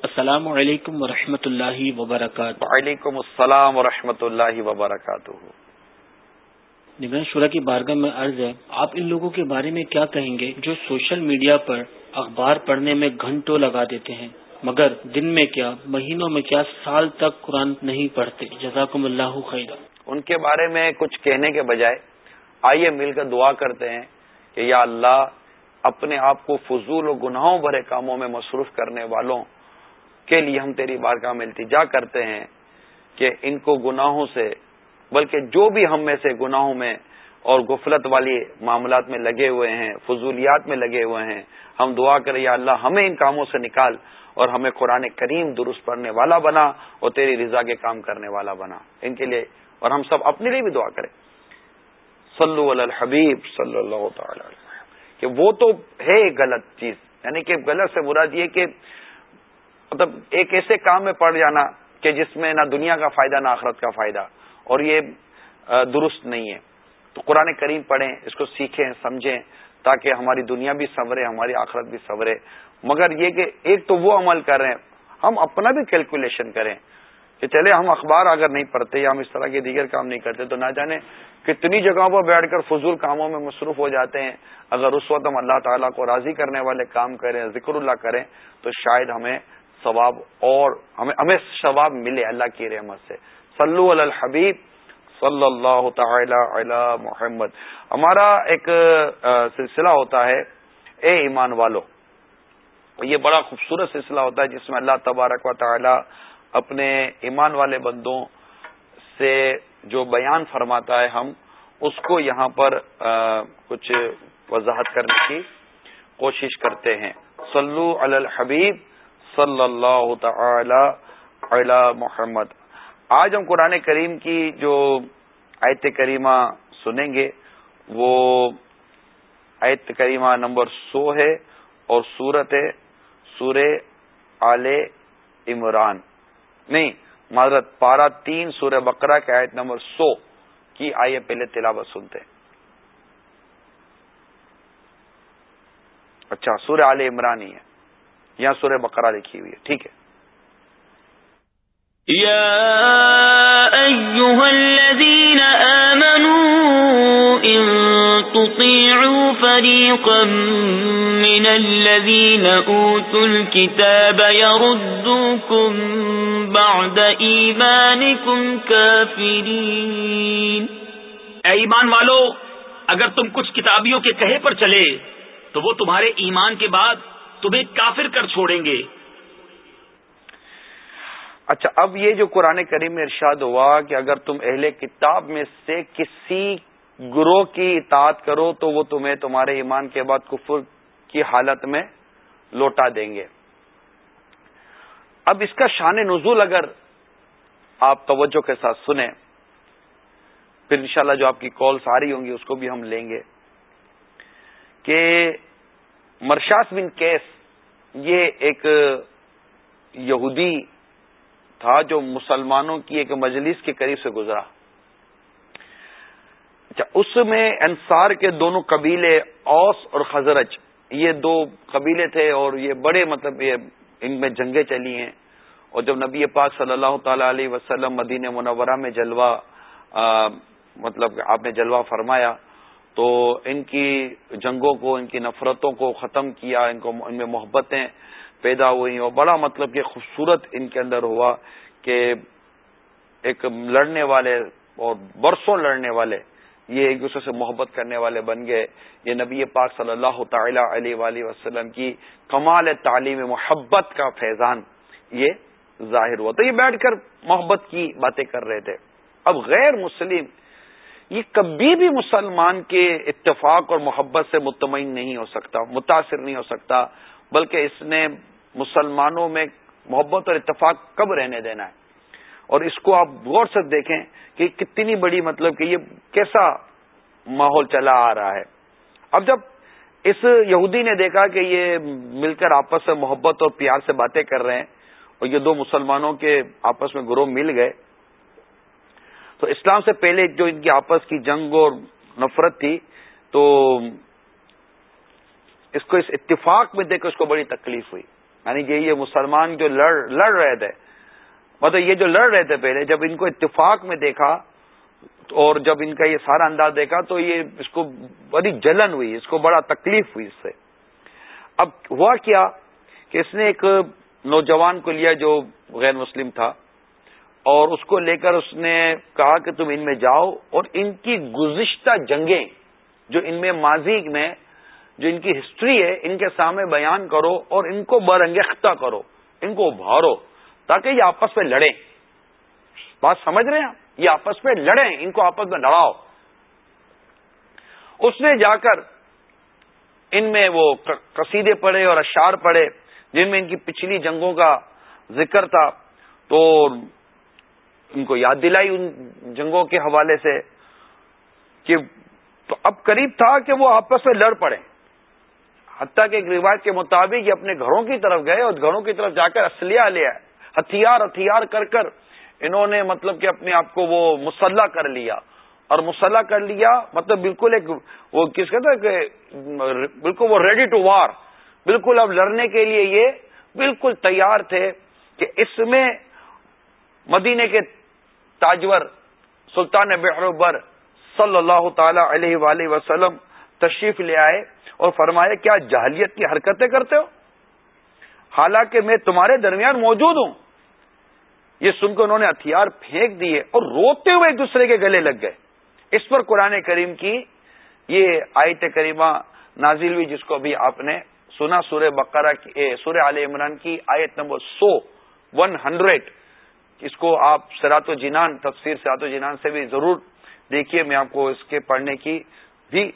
السلام علیکم ورحمۃ اللہ وبرکاتہ۔ وعلیکم السلام و اللہ وبرکاتہ۔ نگران شورا کی بارگاہ میں عرض ہے آپ ان لوگوں کے بارے میں کیا کہیں گے جو سوشل میڈیا پر اخبار پڑھنے میں گھنٹوں لگا دیتے ہیں؟ مگر دن میں کیا، مہینوں میں کیا، سال تک قرآن نہیں پڑھتے۔ جزاکم اللہ خیر ان کے بارے میں کچھ کہنے کے بجائے آئیے مل کر دعا کرتے ہیں کہ یا اللہ، اپنے آپ کو فضول و گناہوں بھرے کاموں میں مصروف کرنے والوں کے لیے ہم تیری بارگاہ میں التجا کرتے ہیں کہ ان کو گناہوں سے، بلکہ جو بھی ہم میں سے گناہوں میں اور غفلت والی معاملات میں لگے ہوئے ہیں، فضولیات میں لگے ہوئے ہیں، ہم دعا کریں یا اللہ، ہمیں ان کاموں سے نکال۔ اور ہمیں قرآن کریم درست پڑھنے والا بنا اور تیری رضا کے کام کرنے والا بنا۔ ان کے لیے اور ہم سب اپنے لیے بھی دعا کریں۔ صلو علی الحبیب صلی اللہ تعالی کہ وہ تو ہے غلط چیز یعنی کہ غلط سے برا یہ کہ مطلب ایک ایسے کام میں پڑ جانا کہ جس میں نہ دنیا کا فائدہ نہ آخرت کا فائدہ، اور یہ درست نہیں ہے۔ تو قرآن کریم پڑھیں، اس کو سیکھیں، سمجھیں۔ تاکہ ہماری دنیا بھی سنورے، ہماری آخرت بھی سنورے۔ مگر یہ کہ ایک تو وہ عمل کر رہے ہیں، ہم اپنا بھی کیلکولیشن کریں۔ کہ چلے، ہم اخبار اگر نہیں پڑھتے یا ہم اس طرح کے دیگر کام نہیں کرتے، تو نہ جانے کتنی جگہوں پر بیٹھ کر فضول کاموں میں مصروف ہو جاتے ہیں۔ اگر اس وقت ہم اللہ تعالیٰ کو راضی کرنے والے کام کریں، ذکر اللہ کریں، تو شاید ہمیں ثواب اور ہمیں ہمیں ثواب ملے اللہ کی رحمت سے۔ صلو علی الحبیب۔ صلی اللہ تعالی علی محمد۔ ہمارا ایک سلسلہ ہوتا ہے اے ایمان والو۔ یہ بڑا خوبصورت سلسلہ ہوتا ہے جس میں اللہ تبارک و تعالی اپنے ایمان والے بندوں سے جو بیان فرماتا ہے ہم، اس کو یہاں پر کچھ وضاحت کرنے کی کوشش کرتے ہیں۔ صلو علی الحبیب صلی اللہ تعالی علی محمد۔ آج ہم قرآن کریم کی جو آیت کریمہ سنیں گے، وہ آیت کریمہ نمبر سو ہے اور سورت ہے سور آل عمران۔ نہیں، معذرت پارا تین سورہ بقرہ کے آیت نمبر سو کی آئیے پہلے تلاوت سنتے ہیں۔ اچھا سورہ آل عمران ہی ہے۔ یہاں سورہ بقرہ لکھی ہوئی ہے، ٹھیک ہے۔ يا أيها الذين آمنوا إن تطيعوا فريقا من الذين أوتوا الكتاب يردوكم بعد إيمانكم كافرين اے ایمان والو، اگر تم کچھ کتابیوں کے کہے پر چلے، تو وہ تمہارے ایمان کے بعد تمہیں کافر کر چھوڑیں گے۔ اچھا اب یہ جو قرآن کریم میں ارشاد ہوا کہ اگر تم اہل کتاب میں سے کسی گروہ کی اطاعت کرو تو وہ تمہیں تمہارے ایمان کے بعد کفر کی حالت میں لوٹا دیں گے۔ اب اس کا شان نزول اگر آپ توجہ کے ساتھ سنیں، پھر انشاءاللہ جو آپ کی کال ساری ہوں گی اس کو بھی ہم لیں گے کہ مرشاس بن کیس، یہ ایک یہودی تھا جو مسلمانوں کی ایک مجلس کے قریب سے گزرا۔ اچھا اس میں انصار کے دونوں قبیلے اوس اور خزرج، یہ دو قبیلے تھے اور یہ بڑے مطلب یہ ان میں جنگیں چلی ہیں۔ اور جب نبی پاک صلی اللہ تعالی علیہ وسلم مدین منورہ میں جلوہ مطلب آپ نے جلوہ فرمایا، تو ان کی جنگوں کو، ان کی نفرتوں کو ختم کیا، ان کو، ان میں محبتیں پیدا ہوئی اور بڑا مطلب کہ خوبصورت ان کے اندر ہوا کہ ایک لڑنے والے اور برسوں لڑنے والے یہ ایک دوسرے سے محبت کرنے والے بن گئے۔ یہ نبی پاک صلی اللہ تعالی علیہ وآلہ وسلم کی کمال تعلیم محبت کا فیضان یہ ظاہر ہوا۔ تو یہ بیٹھ کر محبت کی باتیں کر رہے تھے۔ اب غیر مسلم، یہ کبھی بھی مسلمان کے اتفاق اور محبت سے مطمئن نہیں ہو سکتا، متاثر نہیں ہو سکتا۔ بلکہ اس نے مسلمانوں میں محبت اور اتفاق کب رہنے دینا ہے؟ اور اس کو آپ غور سے دیکھیں کہ کتنی بڑی مطلب کہ یہ کیسا ماحول چلا آ رہا ہے۔ اب جب اس یہودی نے دیکھا کہ یہ مل کر آپس میں محبت اور پیار سے باتیں کر رہے ہیں اور یہ دو مسلمانوں کے آپس میں گروہ مل گئے، تو اسلام سے پہلے جو ان کی آپس کی جنگ اور نفرت تھی، تو اس کو اس اتفاق میں دیکھ اس کو بڑی تکلیف ہوئی۔ یعنی کہ یہ مسلمان جو لڑ لڑ رہے تھے مطلب یہ جو لڑ رہے تھے پہلے، جب ان کو اتفاق میں دیکھا اور جب ان کا یہ سارا انداز دیکھا تو یہ اس کو بڑی جلن ہوئی، اس کو بڑا تکلیف ہوئی اس سے۔ اب ہوا کیا کہ اس نے ایک نوجوان کو لیا جو غیر مسلم تھا اور اس کو لے کر اس نے کہا کہ تم ان میں جاؤ اور ان کی گزشتہ جنگیں جو ان میں ماضی میں جو ان کی ہسٹری ہے، ان کے سامنے بیان کرو اور ان کو برنگختہ کرو، ان کو ابھارو تاکہ یہ آپس میں لڑیں۔ بات سمجھ رہے ہیں یہ آپس میں لڑیں، ان کو آپس میں لڑاؤ۔ اس نے جا کر ان میں وہ قصیدے پڑے اور اشعار پڑے جن میں ان کی پچھلی جنگوں کا ذکر تھا۔ تو ان کو یاد دلائی ان جنگوں کے حوالے سے کہ تو اب قریب تھا کہ وہ آپس میں لڑ پڑے۔ حتیٰ کہ ایک روایت کے مطابق یہ اپنے گھروں کی طرف گئے اور گھروں کی طرف جا کر اسلحہ لیا ہتھیار ہتھیار کر کر انہوں نے مطلب کہ اپنے آپ کو وہ مسلح کر لیا۔ اور مسلح کر لیا مطلب بالکل ایک وہ کس کہتے کہ بالکل وہ ریڈی ٹو وار بالکل اب لڑنے کے لیے یہ بالکل تیار تھے کہ اس میں مدینے کے تاجور سلطان بحربر صلی اللہ تعالی علیہ وآلہ وسلم تشریف لے آئے۔ اور فرمائے کیا جہلیت کی حرکتیں کرتے ہو؟ حالانکہ میں تمہارے درمیان موجود ہوں۔ یہ سن کر انہوں نے ہتھیار پھینک دیے اور روتے ہوئے ایک دوسرے کے گلے لگ گئے۔ اس پر قرآن کریم کی یہ آیت کریمہ نازل ہوئی، جس کو ابھی آپ نے سنا، سورہ بقرہ کی سورہ عال عمران کی آیت نمبر سو، ون ہنڈریڈ۔ اس کو آپ سرات و جنان، تفسیر سرات و جنان سے بھی ضرور دیکھیے۔ میں آپ کو اس کے پڑھنے کی بھی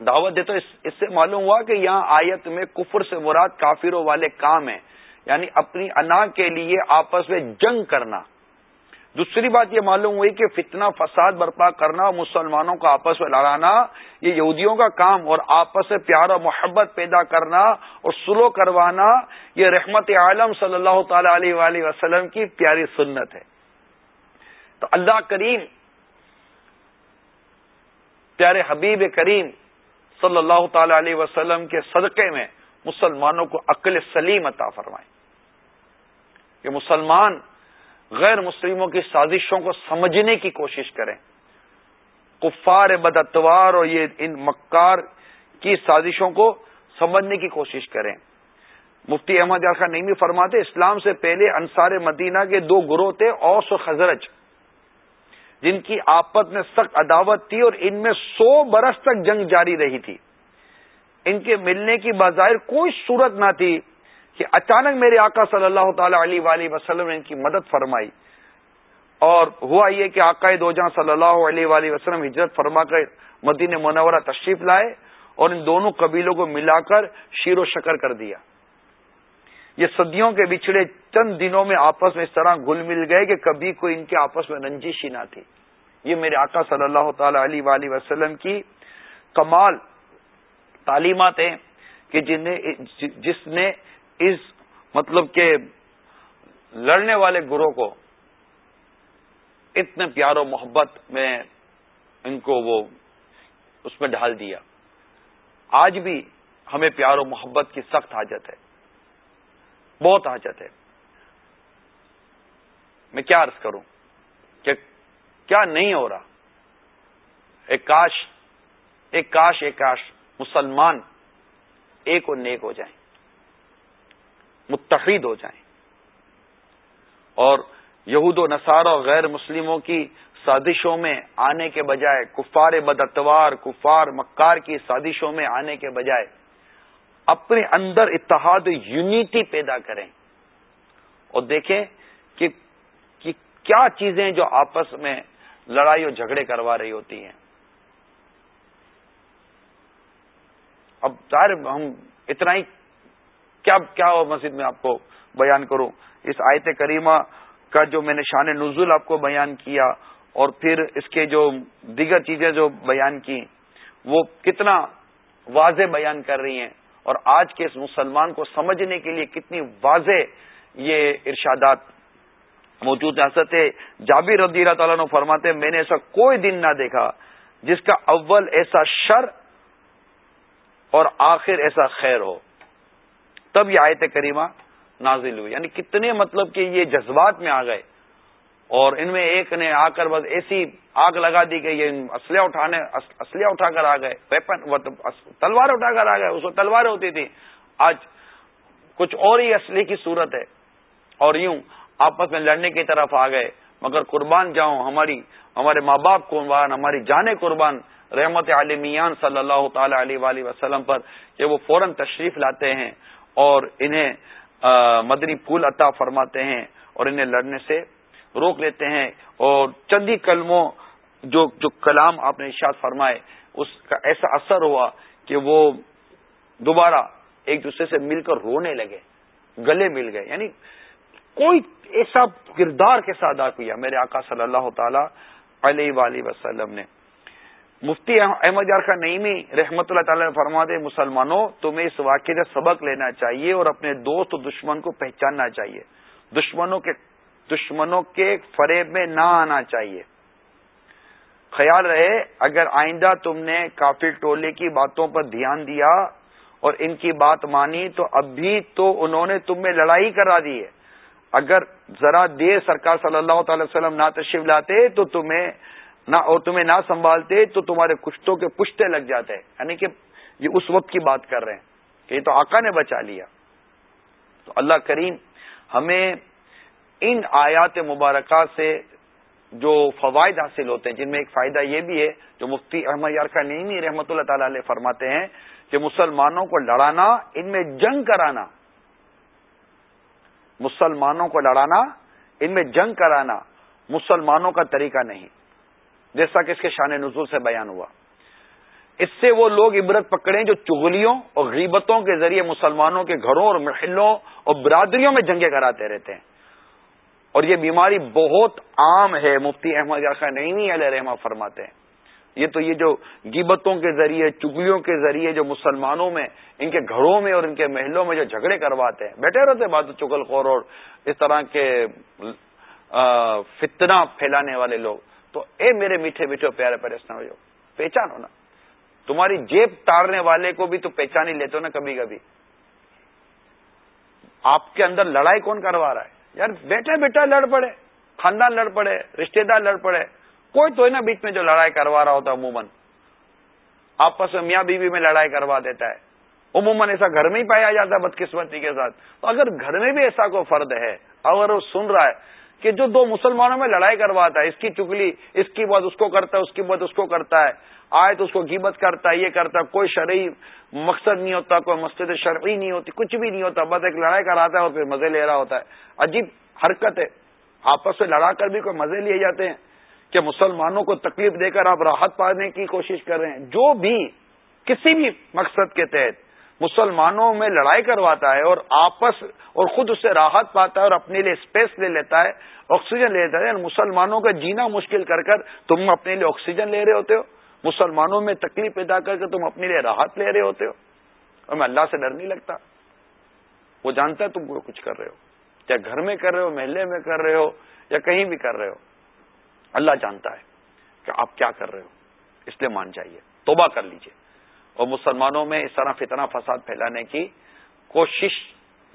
دعوت دیتا ہوں اس سے معلوم ہوا کہ یہاں آیت میں کفر سے مراد کافروں والے کام ہیں۔ یعنی اپنی انا کے لیے آپس میں جنگ کرنا۔ دوسری بات یہ معلوم ہوئی کہ فتنہ، فساد برپا کرنا اور مسلمانوں کو آپس میں لڑانا، یہ یہودیوں کا کام اور آپس میں پیار و محبت پیدا کرنا اور سلو کروانا، یہ رحمت عالم صلی اللہ تعالی علیہ وآلہ وسلم کی پیاری سنت ہے۔ تو اللہ کریم، پیارے حبیب کریم صلی اللہ تعالی علیہ وسلم کے صدقے میں مسلمانوں کو عقل سلیم عطا فرمائیں کہ مسلمان غیر مسلموں کی سازشوں کو سمجھنے کی کوشش کریں۔ کفار بدتوار اور یہ ان مکار کی سازشوں کو سمجھنے کی کوشش کریں۔ مفتی احمد خان نہیں بھی فرماتے، اسلام سے پہلے انصار مدینہ کے دو گروہ تھے، اوس و خزرج۔ جن کی آپت میں سخت عداوت تھی اور ان میں سو برس تک جنگ جاری رہی تھی۔ ان کے ملنے کی بظاہر کوئی صورت نہ تھی کہ اچانک میرے آقا صلی اللہ تعالی علیہ وآلہ وسلم نے ان کی مدد فرمائی۔ اور ہوا یہ کہ آقا دو جہاں صلی اللہ علیہ وآلہ وسلم ہجرت فرما کر مدین منورہ تشریف لائے اور ان دونوں قبیلوں کو ملا کر شیر و شکر کر دیا۔ یہ صدیوں کے بچھڑے چند دنوں میں آپس میں اس طرح گل مل گئے کہ کبھی کوئی ان کے آپس میں رنجش ہی نہ تھی۔ یہ میرے آقا صلی اللہ تعالی علیہ وآلہ وسلم کی کمال تعلیمات ہیں کہ جنہیں جس نے اس مطلب کہ لڑنے والے گروہ کو اتنے پیار و محبت میں ان کو وہ اس میں ڈھال دیا۔ آج بھی ہمیں پیار و محبت کی سخت حاجت ہے۔ بہت حاجت ہے۔ میں کیا عرض کروں کہ کیا نہیں ہو رہا؟ ایک کاش ایک کاش ایک کاش، مسلمان ایک اور نیک ہو جائیں، متحد ہو جائیں۔ اور یہود و نصارہ اور غیر مسلموں کی سازشوں میں آنے کے بجائے، کفار بدتوار کفار مکار کی سازشوں میں آنے کے بجائے اپنے اندر اتحاد یونیٹی پیدا کریں اور دیکھیں کہ کیا چیزیں جو آپس میں لڑائی اور جھگڑے کروا رہی ہوتی ہیں۔ اب ظاہر ہم اتنا ہی کیا کیا مسجد میں آپ کو بیان کروں؟ اس آیت کریمہ کا جو میں نے شان نزول آپ کو بیان کیا اور پھر اس کے جو دیگر چیزیں جو بیان کی، وہ کتنا واضح بیان کر رہی ہیں۔ اور آج کے اس مسلمان کو سمجھنے کے لیے کتنی واضح یہ ارشادات موجود حضرت جابر رضی اللہ تعالیٰ نے فرماتے میں نے ایسا کوئی دن نہ دیکھا جس کا اول ایسا شر اور آخر ایسا خیر ہو۔ تب یہ آیت کریمہ نازل ہوئی۔ یعنی کتنے مطلب کہ یہ جذبات میں آ گئے۔ اور ان میں ایک نے آ کر بس ایسی آگ لگا دی گئی یہ اسلحہ اٹھانے اسلحہ اٹھا کر آ گئے۔ ویپن تلوار اٹھا کر آ گئے۔ اس کو تلواریں ہوتی تھی آج کچھ اور ہی اصلی کی صورت ہے۔ اور یوں آپس میں لڑنے کی طرف آ گئے۔ مگر قربان جاؤں، ہماری ہمارے ماں باپ قربان، ہماری جانے قربان رحمت عالمیان صلی اللہ تعالی علیہ وآلہ وسلم پر کہ وہ فوراً تشریف لاتے ہیں اور انہیں مدنی پھول عطا فرماتے ہیں اور انہیں لڑنے سے روک لیتے ہیں اور چندی کلموں جو جو کلام آپ نے ارشاد فرمائے، اس کا ایسا اثر ہوا کہ وہ دوبارہ ایک دوسرے سے مل کر رونے لگے، گلے مل گئے۔ یعنی کوئی ایسا کردار کے ساتھ ادا کیا میرے آقا صلی اللہ تعالی علیہ وآلہ وسلم نے۔ مفتی احمد یار خان نئیمی رحمت اللہ تعالی نے فرما دے مسلمانوں، تمہیں اس واقعے سے سبق لینا چاہیے اور اپنے دوست و دشمن کو پہچاننا چاہیے۔ دشمنوں کے دشمنوں کے فریب میں نہ آنا چاہیے۔ خیال رہے، اگر آئندہ تم نے کافی ٹولے کی باتوں پر دھیان دیا اور ان کی بات مانی، تو اب بھی تو انہوں نے تم میں لڑائی کرا دی ہے۔ اگر ذرا دیر سرکار صلی اللہ تعالی وسلم نہ تشریف لاتے، تو تمہیں نہ، اور تمہیں نہ سنبھالتے، تو تمہارے کشتوں کے پشتے لگ جاتے۔ یعنی کہ یہ اس وقت کی بات کر رہے ہیں کہ یہ تو آقا نے بچا لیا۔ تو اللہ کریم ہمیں ان آیات مبارکہ سے جو فوائد حاصل ہوتے ہیں، جن میں ایک فائدہ یہ بھی ہے، جو مفتی احمد یارکا نئی رحمۃ اللہ تعالی علیہ فرماتے ہیں کہ مسلمانوں کو لڑانا، ان میں جنگ کرانا، مسلمانوں کو لڑانا، ان میں جنگ کرانا مسلمانوں کا طریقہ نہیں۔ جیسا کہ اس کے شان نزول سے بیان ہوا۔ اس سے وہ لوگ عبرت پکڑیں جو چغلیوں اور غیبتوں کے ذریعے مسلمانوں کے گھروں اور محلوں اور برادریوں میں جنگیں کراتے رہتے ہیں۔ اور یہ بیماری بہت عام ہے، مفتی احمد یاسا نئی علیہ رحمہ فرماتے ہیں۔ یہ تو یہ جو گیبتوں کے ذریعے، چگلیوں کے ذریعے جو مسلمانوں میں، ان کے گھروں میں اور ان کے محلوں میں جو جھگڑے کرواتے ہیں۔ بیٹھے رہتے بات چگل خور اور اس طرح کے فتنہ پھیلانے والے لوگ۔ تو اے میرے میٹھے میٹھے پیارے پیارے ہو پہچانو نا۔ تمہاری جیب تارنے والے کو بھی تو پہچان ہی لیتے ہو نا کبھی کبھی۔ آپ کے اندر لڑائی کون کروا رہا ہے؟ یار بیٹھے بیٹھے لڑ پڑے، خاندان لڑ پڑے رشتے دار لڑ پڑے، کوئی تو ہے نا بیچ میں جو لڑائی کروا رہا ہوتا ہے عموماً۔ آپس میں میاں بیوی میں لڑائی کروا دیتا ہے۔ عموماً ایسا گھر میں ہی پایا جاتا ہے بدقسمتی کے ساتھ۔ تو اگر گھر میں بھی ایسا کوئی فرد ہے، اگر وہ سن رہا ہے کہ جو دو مسلمانوں میں لڑائی کرواتا ہے، اس کی چگلی اس کی بات اس کو کرتا ہے، اس کی بات اس کو کرتا ہے آئے تو اس کو گیبت کرتا، یہ کرتا، کوئی شرعی مقصد نہیں ہوتا، کوئی مسجد شرعی نہیں ہوتی، کچھ بھی نہیں ہوتا، بس ایک لڑائی کراتا ہے اور پھر مزے لے رہا ہوتا ہے۔ عجیب حرکت ہے۔ آپس سے لڑا کر بھی کوئی مزے لیے جاتے ہیں کہ مسلمانوں کو تکلیف دے کر آپ راحت پانے کی کوشش کر رہے ہیں۔ جو بھی کسی بھی مقصد کے تحت مسلمانوں میں لڑائی کرواتا ہے اور آپس اور خود اسے راحت پاتا ہے اور اپنے لیے اسپیس لے لیتا ہے آکسیجن لے لیتا ہے یعنی مسلمانوں کا جینا مشکل کر کر تم اپنے لیے آکسیجن لے رہے ہوتے ہو۔ مسلمانوں میں تکلیف پیدا کر کے تم اپنے لیے راحت لے رہے ہوتے ہو؟ اور میں اللہ سے ڈر نہیں لگتا۔ وہ جانتا ہے تم کو کچھ کر رہے ہو۔ یا گھر میں کر رہے ہو، محلے میں کر رہے ہو، یا کہیں بھی کر رہے ہو۔ اللہ جانتا ہے کہ آپ کیا کر رہے ہو۔ اس لیے مان جائیے۔ توبہ کر لیجیے۔ اور مسلمانوں میں اس طرح فتنہ فساد پھیلانے کی کوشش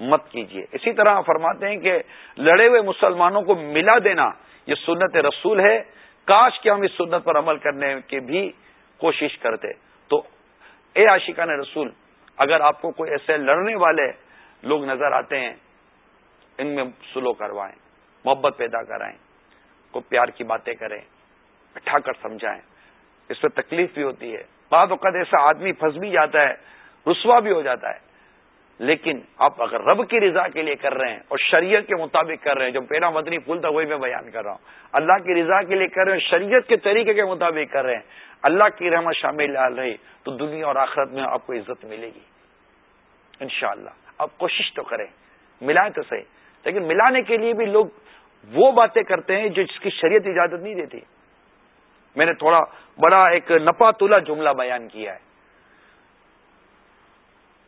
مت کیجیے اسی طرح فرماتے ہیں کہ لڑے ہوئے مسلمانوں کو ملا دینا، یہ سنت رسول ہے۔ کاش کہ ہم اس سنت پر عمل کرنے کی بھی کوشش کرتے۔ تو اے عاشقان رسول، اگر آپ کو کوئی ایسے لڑنے والے لوگ نظر آتے ہیں، ان میں سلو کروائیں، محبت پیدا کرائیں، کو پیار کی باتیں کریں بٹھا کر سمجھائیں۔ اس پہ تکلیف بھی ہوتی ہے۔ بعض اوقات ایسا آدمی پھنس بھی جاتا ہے، رسوا بھی ہو جاتا ہے۔ لیکن آپ اگر رب کی رضا کے لیے کر رہے ہیں اور شریعت کے مطابق کر رہے ہیں جو پیرا مدنی پھول تھا وہی میں بیان کر رہا ہوں۔ اللہ کی رضا کے لیے کر رہے ہیں، شریعت کے طریقے کے مطابق کر رہے ہیں۔ اللہ کی رحمت شامل آ رہی، تو دنیا اور آخرت میں آپ کو عزت ملے گی۔ انشاءاللہ۔ شاء آپ کوشش تو کریں، ملائیں تو صحیح۔ لیکن ملانے کے لیے بھی لوگ وہ باتیں کرتے ہیں جو جس کی شریعت اجازت نہیں دیتی۔ میں نے تھوڑا بڑا ایک نپا تولا جملہ بیان کیا ہے۔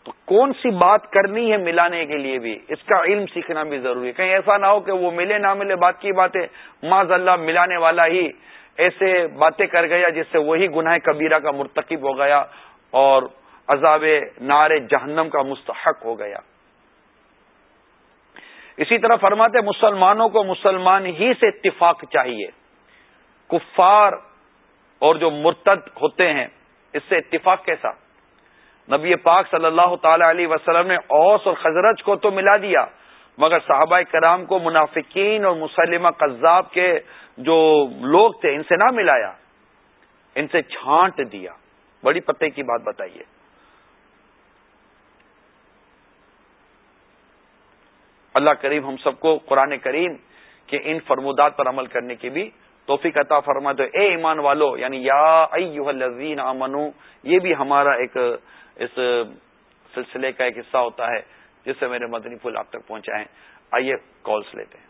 تو کون سی بات کرنی ہے ملانے کے لیے بھی؟ اس کا علم سیکھنا بھی ضروری ہے۔ کہیں ایسا نہ ہو کہ وہ ملے نہ ملے، بات کی باتیں۔ ماض اللہ ملانے والا ہی ایسے باتیں کر گیا جس سے وہی گناہ کبیرہ کا مرتکب ہو گیا اور عذاب نار جہنم کا مستحق ہو گیا۔ اسی طرح فرماتے مسلمانوں کو مسلمان ہی سے اتفاق چاہیے۔ کفار اور جو مرتد ہوتے ہیں، اس سے اتفاق کیسا؟ نبی پاک صلی اللہ تعالی علیہ وسلم نے اوس اور خزرج کو تو ملا دیا، مگر صحابہ کرام کو منافقین اور مسلمہ قذاب کے جو لوگ تھے، ان سے نہ ملایا۔ ان سے چھانٹ دیا۔ بڑی پتے کی بات بتائیے۔ اللہ کریم ہم سب کو قرآن کریم کے ان فرمودات پر عمل کرنے کی بھی توفیق عطا فرما دو اے ایمان والو یعنی یا الذین آمنو، یہ بھی ہمارا ایک اس سلسلے کا ایک حصہ ہوتا ہے جس سے میرے مدنی پھول آپ تک پہنچائے آئیے کالس لیتے ہیں۔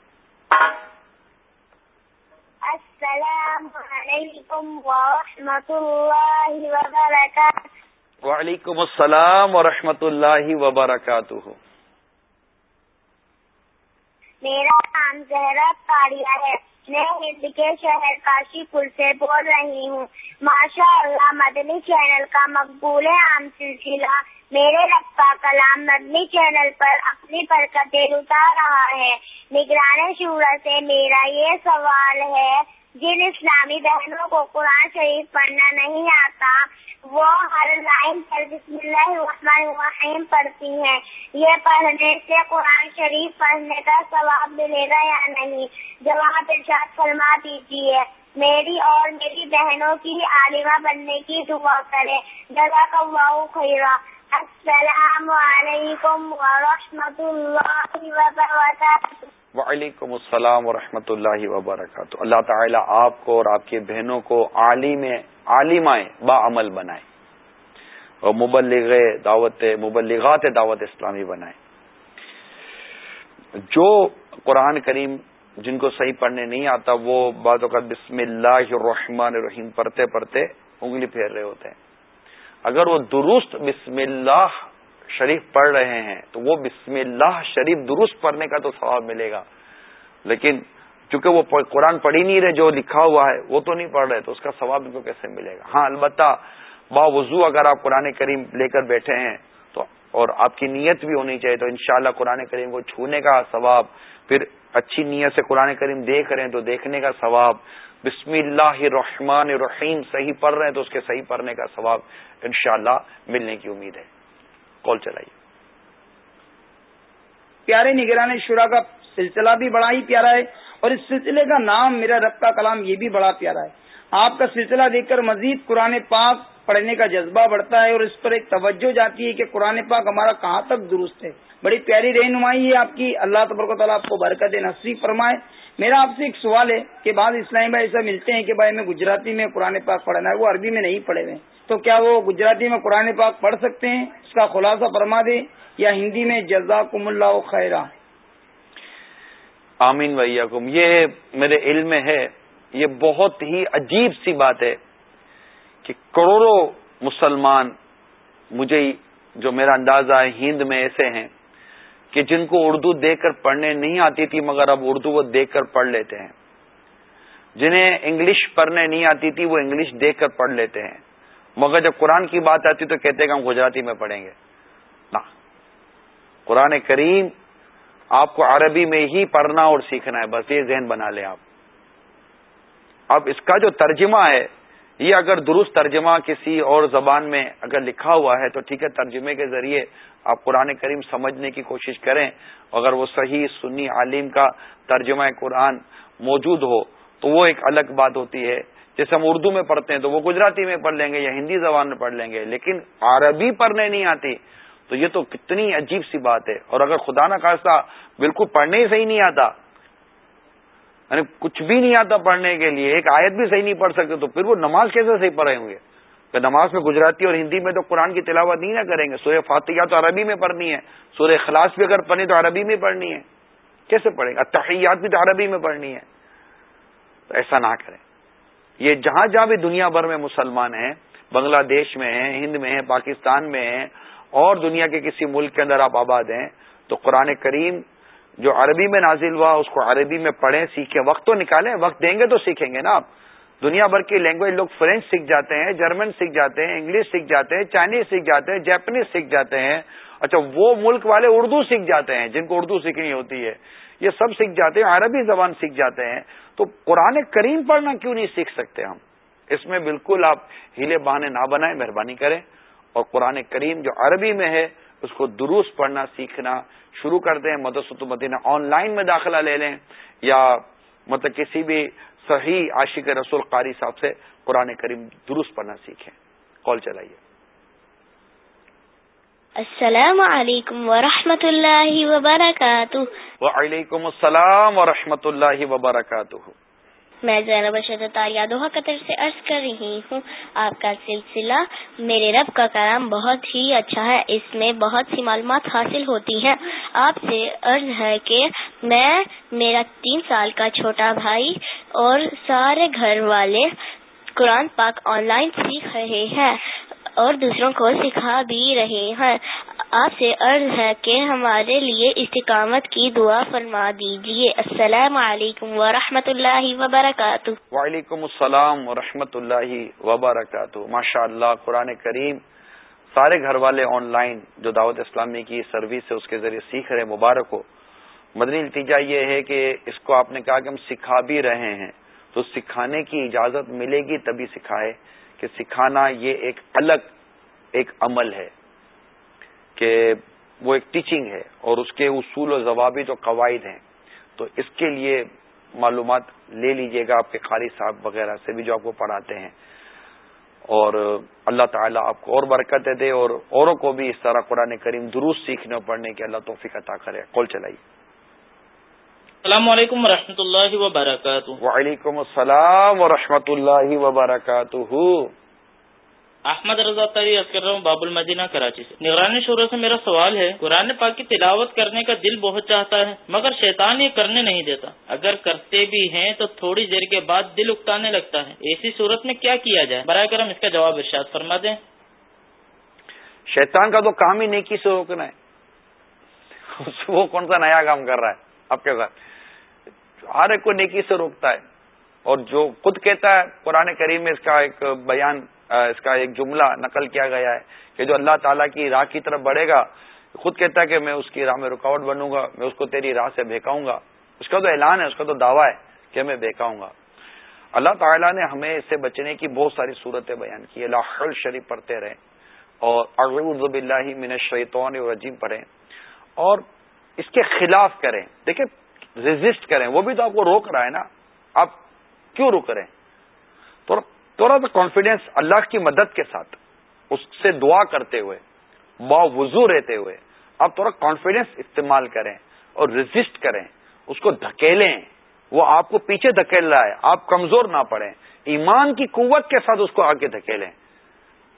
السلام علیکم ورحمۃ اللہ وبرکاتہ۔ وعلیکم السلام ورحمۃ اللہ وبرکاتہ۔ میرا نام زہرا کاریہ ہے۔ میں ہند کے شہر کاشی پور سے بول رہی ہوں۔ ماشاء اللہ، مدنی چینل کا مقبول عام سلسلہ میرے رب کا کلام مدنی چینل پر اپنی برکتیں لٹا رہا ہے۔ نگران شورا سے میرا یہ سوال ہے، جن اسلامی بہنوں کو قرآن شریف پڑھنا نہیں آتا وہ ہر لائن پر بسم اللہ الرحمن الرحیم پڑھتی ہیں۔ یہ پڑھنے سے قرآن شریف پڑھنے کا ثواب ملے گا یا نہیں؟ جواب ارشاد فرما دیجیے میری اور میری بہنوں کی عالمہ بننے کی دعا کرے جزاک اللہ خیرہ السلام علیکم ورحمۃ اللہ وبرکاتہ۔ وعلیکم السلام ورحمۃ اللہ وبرکاتہ۔ اللہ تعالیٰ آپ کو اور آپ کی بہنوں کو عالم عالمائیں با عمل بنائے اور مبلغ دعوت، مبلغات دعوت اسلامی بنائے۔ جو قرآن کریم جن کو صحیح پڑھنے نہیں آتا، وہ بعض اوقات بسم اللہ الرحمن الرحیم پڑھتے پڑھتے انگلی پھیر رہے ہوتے ہیں۔ اگر وہ درست بسم اللہ شریف پڑھ رہے ہیں، تو وہ بسم اللہ شریف درست پڑھنے کا تو ثواب ملے گا۔ لیکن چونکہ وہ قرآن پڑھ ہی نہیں رہے، جو لکھا ہوا ہے، وہ تو نہیں پڑھ رہے، تو اس کا ثواب ان کو کیسے ملے گا؟ ہاں البتہ با وضو اگر آپ قرآن کریم لے کر بیٹھے ہیں، تو اور آپ کی نیت بھی ہونی چاہیے، تو انشاءاللہ قرآن کریم کو چھونے کا ثواب، پھر اچھی نیت سے قرآن کریم دیکھ رہے ہیں تو دیکھنے کا ثواب۔ بسم اللہ الرحمن الرحیم، صحیح پڑھ رہے ہیں تو اس کے صحیح پڑھنے کا ثواب انشاءاللہ ملنے کی امید ہے۔ کال چلائیے پیارے نگران شورا کا سلسلہ بھی بڑا ہی پیارا ہے اور اس سلسلے کا نام میرا رب کا کلام یہ بھی بڑا پیارا ہے۔ آپ کا سلسلہ دیکھ کر مزید قرآن پاک پڑھنے کا جذبہ بڑھتا ہے اور اس پر ایک توجہ جاتی ہے کہ قرآن پاک ہمارا کہاں تک درست ہے۔ بڑی پیاری رہنمائی ہے آپ کی۔ اللہ تبرک تعالیٰ آپ کو برکت نصیب فرمائے۔ میرا آپ سے ایک سوال ہے کہ بعض اسلامی بھائی ایسا ملتے ہیں کہ بھائی میں گجراتی میں قرآن پاک پڑھنا ہے، وہ عربی میں نہیں پڑھے ہوئے۔ تو کیا وہ گجراتی میں قرآن پاک پڑھ سکتے ہیں؟ اس کا خلاصہ فرما دیں یا ہندی میں جزاکم اللہ خیرہ آمین ویکم یہ میرے علم میں ہے، یہ بہت ہی عجیب سی بات ہے کہ کروڑوں مسلمان مجھے جو میرا اندازہ ہے، ہند میں ایسے ہیں کہ جن کو اردو دیکھ کر پڑھنے نہیں آتی تھی، مگر اب اردو وہ دیکھ کر پڑھ لیتے ہیں۔ جنہیں انگلش پڑھنے نہیں آتی تھی، وہ انگلش دیکھ کر پڑھ لیتے ہیں۔ مگر جب قرآن کی بات آتی تو کہتے کہ ہم گجراتی میں پڑھیں گے۔ نہ۔ قرآن کریم آپ کو عربی میں ہی پڑھنا اور سیکھنا ہے، بس یہ ذہن بنا لیں آپ۔ اب اس کا جو ترجمہ ہے یہ اگر درست ترجمہ کسی اور زبان میں اگر لکھا ہوا ہے تو ٹھیک ہے، ترجمے کے ذریعے آپ قرآن کریم سمجھنے کی کوشش کریں۔ اگر وہ صحیح سنی عالم کا ترجمہ قرآن موجود ہو تو وہ ایک الگ بات ہوتی ہے۔ جیسے ہم اردو میں پڑھتے ہیں تو وہ گجراتی میں پڑھ لیں گے یا ہندی زبان میں پڑھ لیں گے، لیکن عربی پڑھنے نہیں آتی۔ تو یہ تو کتنی عجیب سی بات ہے۔ اور اگر خدا نہ خاصا بالکل پڑھنے ہی صحیح نہیں آتا یعنی کچھ بھی نہیں آتا پڑھنے کے لیے، ایک آیت بھی صحیح نہیں پڑھ سکتے، تو پھر وہ نماز کیسے صحیح پڑھے ہوں گے؟ کہ نماز میں گجراتی اور ہندی میں تو قرآن کی تلاوت نہیں نہ کریں گے، سورہ فاتحہ تو عربی میں پڑھنی ہے، سورہ خلاص بھی اگر پڑھنی تو عربی میں پڑھنی ہے۔ کیسے پڑھیں گے؟ اتحیات بھی تو عربی میں پڑھنی ہے۔ تو ایسا نہ کریں۔ یہ جہاں جہاں بھی دنیا بھر میں مسلمان ہیں، بنگلہ دیش میں ہیں، ہند میں ہیں، پاکستان میں ہیں، اور دنیا کے کسی ملک کے اندر آپ آباد ہیں، تو قرآن کریم جو عربی میں نازل ہوا، اس کو عربی میں پڑھیں، سیکھیں۔ وقت تو نکالیں، وقت دیں گے تو سیکھیں گے نا آپ۔ دنیا بھر کی لینگویج لوگ فرینچ سیکھ جاتے ہیں جرمن سیکھ جاتے ہیں انگلش سیکھ جاتے ہیں چائنیز سیکھ جاتے ہیں جیپنیز سیکھ جاتے ہیں۔ اچھا وہ ملک والے اردو سیکھ جاتے ہیں، جن کو اردو سیکھنی ہوتی ہے۔ یہ سب سیکھ جاتے ہیں، عربی زبان سیکھ جاتے ہیں۔ تو قرآن کریم پڑھنا کیوں نہیں سیکھ سکتے ہم؟ اس میں بالکل آپ ہیلے بہانے نہ بنائیں، مہربانی کریں۔ اور قرآن کریم جو عربی میں ہے اس کو درست پڑھنا سیکھنا شروع کر دیں مدرسۃ مدینہ آن لائن میں داخلہ لے لیں یا مطلب کسی بھی صحیح عاشق رسول قاری صاحب سے قرآن کریم درست پڑھنا سیکھیں۔ کال چلائیے۔ السلام علیکم ورحمۃ اللہ وبرکاتہ۔ وعلیکم السلام ورحمۃ اللہ وبرکاتہ۔ میں زینب تاریہ دوحہ قطر سے عرض کر رہی ہوں، آپ کا سلسلہ میرے رب کا کلام بہت ہی اچھا ہے، اس میں بہت سی معلومات حاصل ہوتی ہیں۔ آپ سے عرض ہے کہ میں، میرا تین سال کا چھوٹا بھائی اور سارے گھر والے قرآن پاک آن لائن سیکھ رہے ہیں اور دوسروں کو سکھا بھی رہے ہیں۔ آپ سے عرض ہے کہ ہمارے لیے استقامت کی دعا فرما دیجیے السلام علیکم ورحمۃ اللہ وبرکاتہ۔ وعلیکم السلام ورحمۃ اللہ وبرکاتہ۔ ماشاء اللہ قرآن کریم سارے گھر والے آن لائن جو دعوت اسلامی کی سروس ہے اس کے ذریعے سیکھ رہے مبارک ہو۔ مدنی نتیجہ یہ ہے کہ اس کو آپ نے کہا کہ ہم سکھا بھی رہے ہیں۔ تو سکھانے کی اجازت ملے گی تبھی سکھائے کہ سکھانا یہ ایک الگ ایک عمل ہے۔ کہ وہ ایک ٹیچنگ ہے اور اس کے اصول و ضوابط و قواعد ہیں۔ تو اس کے لیے معلومات لے لیجیے گا آپ کے قاری صاحب وغیرہ سے بھی جو آپ کو پڑھاتے ہیں۔ اور اللہ تعالیٰ آپ کو اور برکت دے اور اوروں کو بھی اس طرح قرآن کریم درست سیکھنے اور پڑھنے کی اللہ توفیق عطا کرے۔ کال چلائیے۔ السلام علیکم و اللہ وبرکاتہ۔ وعلیکم السلام و اللہ وبرکاتہ۔ احمد رضا تاری کر رہا ہوں باب المدینہ کراچی سے۔ نگرانی شروع سے میرا سوال ہے، قرآن پاک کی تلاوت کرنے کا دل بہت چاہتا ہے، مگر شیطان یہ کرنے نہیں دیتا۔ اگر کرتے بھی ہیں تو تھوڑی دیر کے بعد دل اکتانے لگتا ہے۔ ایسی صورت میں کیا کیا جائے؟ برائے کرم اس کا جواب ارشاد فرما دیں۔ شیطان کا تو کام ہی نیکی سے روکنا ہے۔ وہ کون سا نیا کام کر رہا ہے؟ آپ کے ساتھ۔ ہر ایک کو نیکی سے روکتا ہے۔ اور جو خود کہتا ہے، قرآن کریم میں اس کا ایک بیان اس کا ایک جملہ نقل کیا گیا ہے کہ جو اللہ تعالیٰ کی راہ کی طرف بڑھے گا، خود کہتا ہے کہ میں اس کی راہ میں رکاوٹ بنوں گا، میں اس کو تیری راہ سے بہکاؤں گا۔ اس کا تو اعلان ہے، اس کا تو دعویٰ ہے کہ میں بہکاؤں گا۔ اللہ تعالیٰ نے ہمیں اس سے بچنے کی بہت ساری صورتیں بیان کی اللہ شریف پڑھتے رہیں۔ اور اغرب اللہ من شیطون رجیم پڑھیں۔ اور اس کے خلاف کریں۔ دیکھیں ریزسٹ کریں۔ وہ بھی تو آپ کو روک رہا ہے نا۔ آپ کیوں روک رہے ہیں؟ تھوڑا سا کانفیڈینس اللہ کی مدد کے ساتھ، اس سے دعا کرتے ہوئے با وضو رہتے ہوئے، آپ تھوڑا کانفیڈینس استعمال کریں اور ریزسٹ کریں، اس کو دھکیلیں۔ وہ آپ کو پیچھے دھکیل رہا ہے، آپ کمزور نہ پڑیں۔ ایمان کی قوت کے ساتھ اس کو آگے دھکیلیں۔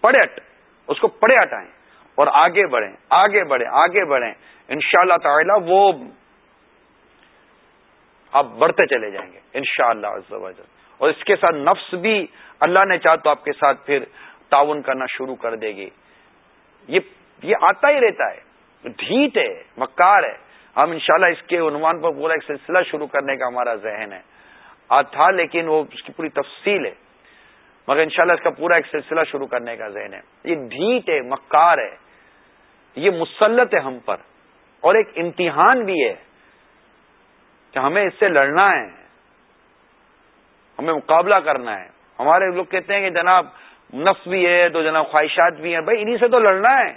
پڑے اٹ اس کو پڑے ہٹائیں اور آگے بڑھیں آگے بڑھیں آگے بڑھیں۔ ان شاء اللہ تعالی وہ آپ بڑھتے چلے جائیں گے ان شاء اللہ اور اس کے ساتھ نفس بھی اللہ نے چاہ تو آپ کے ساتھ پھر تعاون کرنا شروع کر دے گی۔ یہ یہ آتا ہی رہتا ہے۔ ڈھیٹ ہے، مکار ہے۔ ہم انشاءاللہ اس کے عنوان پر پورا ایک سلسلہ شروع کرنے کا ہمارا ذہن ہے۔ آج تھا لیکن وہ اس کی پوری تفصیل ہے۔ مگر انشاءاللہ اس کا پورا ایک سلسلہ شروع کرنے کا ذہن ہے۔ یہ ڈھیٹ ہے، مکار ہے۔ یہ مسلط ہے ہم پر۔ اور ایک امتحان بھی ہے کہ ہمیں اس سے لڑنا ہے۔ ہمیں مقابلہ کرنا ہے۔ ہمارے لوگ کہتے ہیں کہ جناب نفس بھی ہے تو جناب خواہشات بھی ہیں۔ بھائی انہیں سے تو لڑنا ہے۔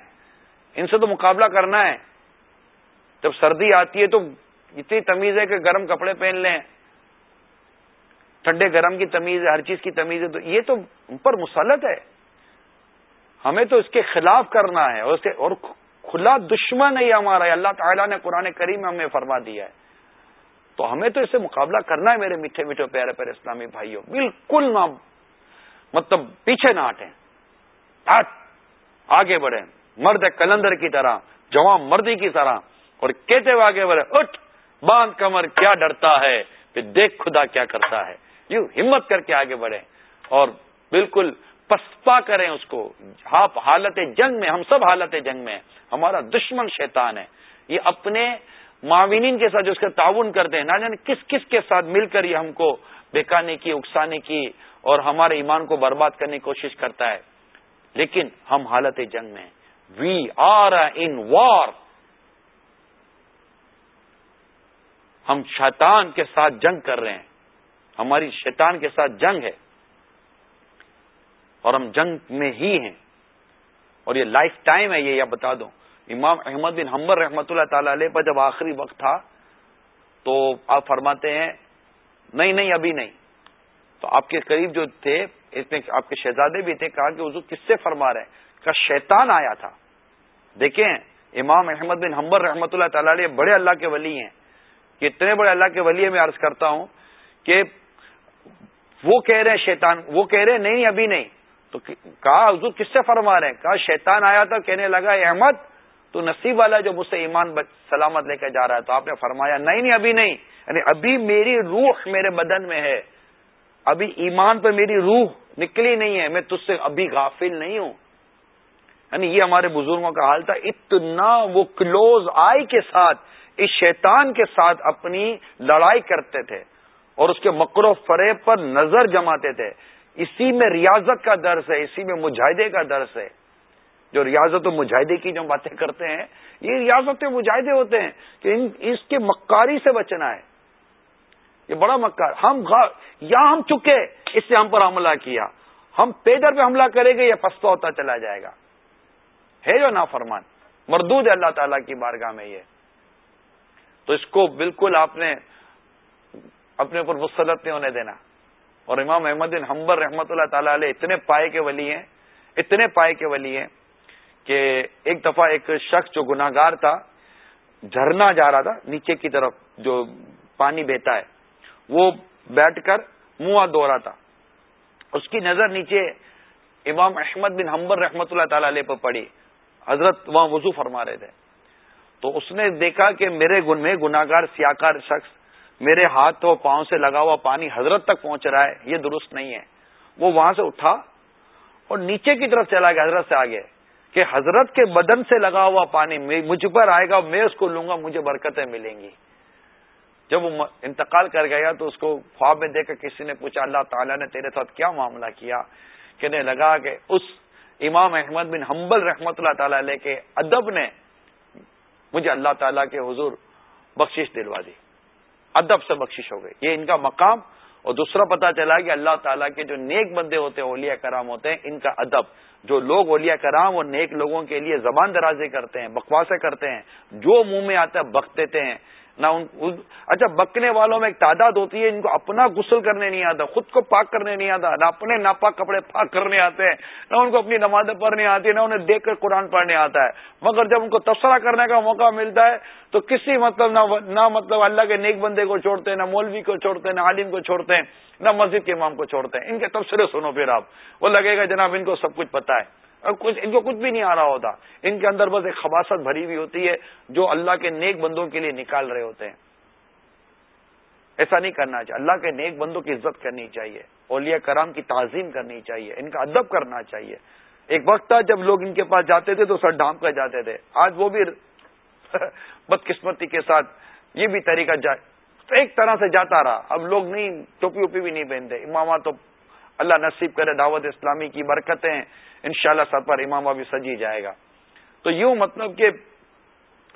ان سے تو مقابلہ کرنا ہے۔ جب سردی آتی ہے تو اتنی تمیز ہے کہ گرم کپڑے پہن لیں۔ ٹھنڈے گرم کی تمیز ہے، ہر چیز کی تمیز ہے۔ تو یہ تو ان پر مسلط ہے۔ ہمیں تو اس کے خلاف کرنا ہے۔ اور اور کھلا دشمن ہے ہمارا۔ اللہ تعالیٰ نے قرآن کریم ہمیں فرما دیا ہے۔ تو ہمیں تو اس سے مقابلہ کرنا ہے میرے میٹھے میٹھے پیارے پیارے اسلامی بھائیوں۔ بالکل نہ مطلب پیچھے نہ ہٹیں۔ آگے بڑھیں۔ مرد کلندر کی طرح، جوان مردی کی طرح۔ اور کہتے ہوئے آگے بڑھے اٹھ۔ باندھ کمر کیا ڈرتا ہے؟ پھر دیکھ خدا کیا کرتا ہے۔ یوں ہمت کر کے آگے بڑھیں۔ اور بالکل پسپا کریں اس کو۔ آپ حالت جنگ میں، ہم سب حالت جنگ میں ہمارا دشمن شیطان ہے۔ یہ اپنے معاونین کے ساتھ جو اس کا تعاون کرتے ہیں نہ جانے کس کس کے ساتھ مل کر یہ ہم کو بیکانے کی، اکسانے کی اور ہمارے ایمان کو برباد کرنے کی کوشش کرتا ہے؟ لیکن ہم حالت جنگ میں وی آر ان وار ہم شیطان کے ساتھ جنگ کر رہے ہیں۔ ہماری شیطان کے ساتھ جنگ ہے۔ اور ہم جنگ میں ہی ہیں۔ اور یہ لائف ٹائم ہے، یہ یا بتا دوں۔ امام احمد بن حمبر رحمۃ اللہ تعالی علیہ پر جب آخری وقت تھا، تو آپ فرماتے ہیں، نہیں نہیں، ابھی نہیں۔ تو آپ کے قریب جو تھے، اس میں آپ کے شہزادے بھی تھے، کہا کہ حضور کس سے فرما رہے ہیں؟ کا شیطان آیا تھا۔ دیکھیں، امام احمد بن حمبر رحمۃ اللہ تعالی علیہ بڑے اللہ کے ولی ہیں۔ کہ اتنے بڑے اللہ کے ولی میں عرض کرتا ہوں کہ وہ کہہ رہے ہیں شیطان، وہ کہہ رہے ہیں، نہیں، ابھی نہیں۔ تو کہا، حضور کس سے فرما رہے ہیں؟ کہا، شیطان آیا تھا، کہنے لگا احمد تو نصیب والا جو مجھ سے ایمان سلامت لے کے جا رہا ہے تو آپ نے فرمایا، نہیں نہیں، ابھی نہیں۔ یعنی ابھی میری روح میرے بدن میں ہے۔ ابھی ایمان پہ میری روح نکلی نہیں ہے۔ میں تج سے ابھی غافل نہیں ہوں۔ یعنی یہ ہمارے بزرگوں کا حال تھا۔ اتنا وہ کلوز آئی کے ساتھ، اس شیطان کے ساتھ اپنی لڑائی کرتے تھے اور اس کے مکر و فریب پر نظر جماتے تھے۔ اسی میں ریاضت کا درس ہے، اسی میں مجاہدے کا درس ہے۔ جو ریاضت و مجاہدے کی جو باتیں کرتے ہیں، یہ ریاضت مجاہدے ہوتے ہیں کہ اس کے مکاری سے بچنا ہے۔ یہ بڑا مکار۔ ہم یا ہم چکے، اس سے ہم پر حملہ کیا۔ ہم پیدر پہ حملہ کریں گے، یہ پستا ہوتا چلا جائے گا۔ ہے جو نافرمان؟ مردود ہے اللہ تعالیٰ کی بارگاہ میں یہ۔ تو اس کو بالکل آپ نے اپنے اوپر مسلط نہیں ہونے دینا۔ اور امام احمد بن حمبر رحمت اللہ تعالی علیہ اتنے پائے کے ولی ہیں، اتنے پائے کے ولی ہیں کہ ایک دفعہ ایک شخص جو گناگار تھا، جھرنا جا رہا تھا، نیچے کی طرف جو پانی بہتا ہے، وہ بیٹھ کر منہ دو رہا تھا۔ اس کی نظر نیچے امام احمد بن حمبر رحمت اللہ تعالی علیہ پر پڑی۔ حضرت وہاں وضو فرما رہے تھے۔ تو اس نے دیکھا کہ میرے گن، میں گناگار سیاکار شخص، میرے ہاتھ و پاؤں سے لگا ہوا پانی حضرت تک پہنچ رہا ہے، یہ درست نہیں ہے۔ وہ وہاں سے اٹھا اور نیچے کی طرف چلا گیا، حضرت سے آگے۔ کہ حضرت کے بدن سے لگا ہوا پانی مجھ پر آئے گا، میں اس کو لوں گا، مجھے برکتیں ملیں گی۔ جب وہ انتقال کر گیا تو اس کو خواب میں دیکھ کر کسی نے پوچھا، اللہ تعالیٰ نے تیرے ساتھ کیا معاملہ کیا؟ کہنے لگا کہ اس امام احمد بن حنبل رحمت اللہ تعالی علیہ کے ادب نے مجھے اللہ تعالیٰ کے حضور بخشش دلوا دی۔ ادب سے بخشش ہو گئی۔ یہ ان کا مقام۔ اور دوسرا پتا چلا کہ اللہ تعالیٰ کے جو نیک بندے ہوتے ہیں، اولیاء کرام ہوتے ہیں، ان کا ادب۔ جو لوگ اولیاء کرام اور نیک لوگوں کے لیے زبان درازی کرتے ہیں، بکواسے کرتے ہیں، جو منہ میں آتا ہے بک دیتے ہیں۔ نہ ان اچھا بکنے والوں میں ایک تعداد ہوتی ہے، ان کو اپنا غسل کرنے نہیں آتا، خود کو پاک کرنے نہیں آتا، نہ اپنے ناپاک کپڑے پاک کرنے آتے ہیں، نہ ان کو اپنی نمازیں پڑھنے آتی ہے نہ انہیں دیکھ کر قرآن پڑھنے آتا ہے۔ مگر جب ان کو تبصرہ کرنے کا موقع ملتا ہے، تو کسی مطلب نہ مطلب اللہ کے نیک بندے کو چھوڑتے ہیں، نہ مولوی کو چھوڑتے ہیں، نہ عالم کو چھوڑتے ہیں۔ نہ مسجد کے امام کو چھوڑتے ہیں۔ ان کے تبصرے سنو پھر آپ۔ وہ لگے گا جناب ان کو سب کچھ پتا ہے۔ کچھ ان کو کچھ بھی نہیں آ رہا ہوتا۔ ان کے اندر بس ایک خباست بھری ہوئی ہوتی ہے جو اللہ کے نیک بندوں کے لیے نکال رہے ہوتے ہیں۔ ایسا نہیں کرنا چاہیے۔ اللہ کے نیک بندوں کی عزت کرنی چاہیے۔ اولیاء کرام کی تعظیم کرنی چاہیے۔ ان کا ادب کرنا چاہیے۔ ایک وقت تھا جب لوگ ان کے پاس جاتے تھے تو سر ڈھانپ کر جاتے تھے۔ آج وہ بھی بدقسمتی کے ساتھ یہ بھی طریقہ جائے ایک طرح سے جاتا رہا۔ اب لوگ نہیں، ٹوپی ووپی بھی نہیں پہنتے۔ امامہ تو اللہ نصیب کرے، دعوت اسلامی کی برکتیں ان شاء اللہ سب پر امامہ بھی سجی جائے گا۔ تو یوں مطلب کہ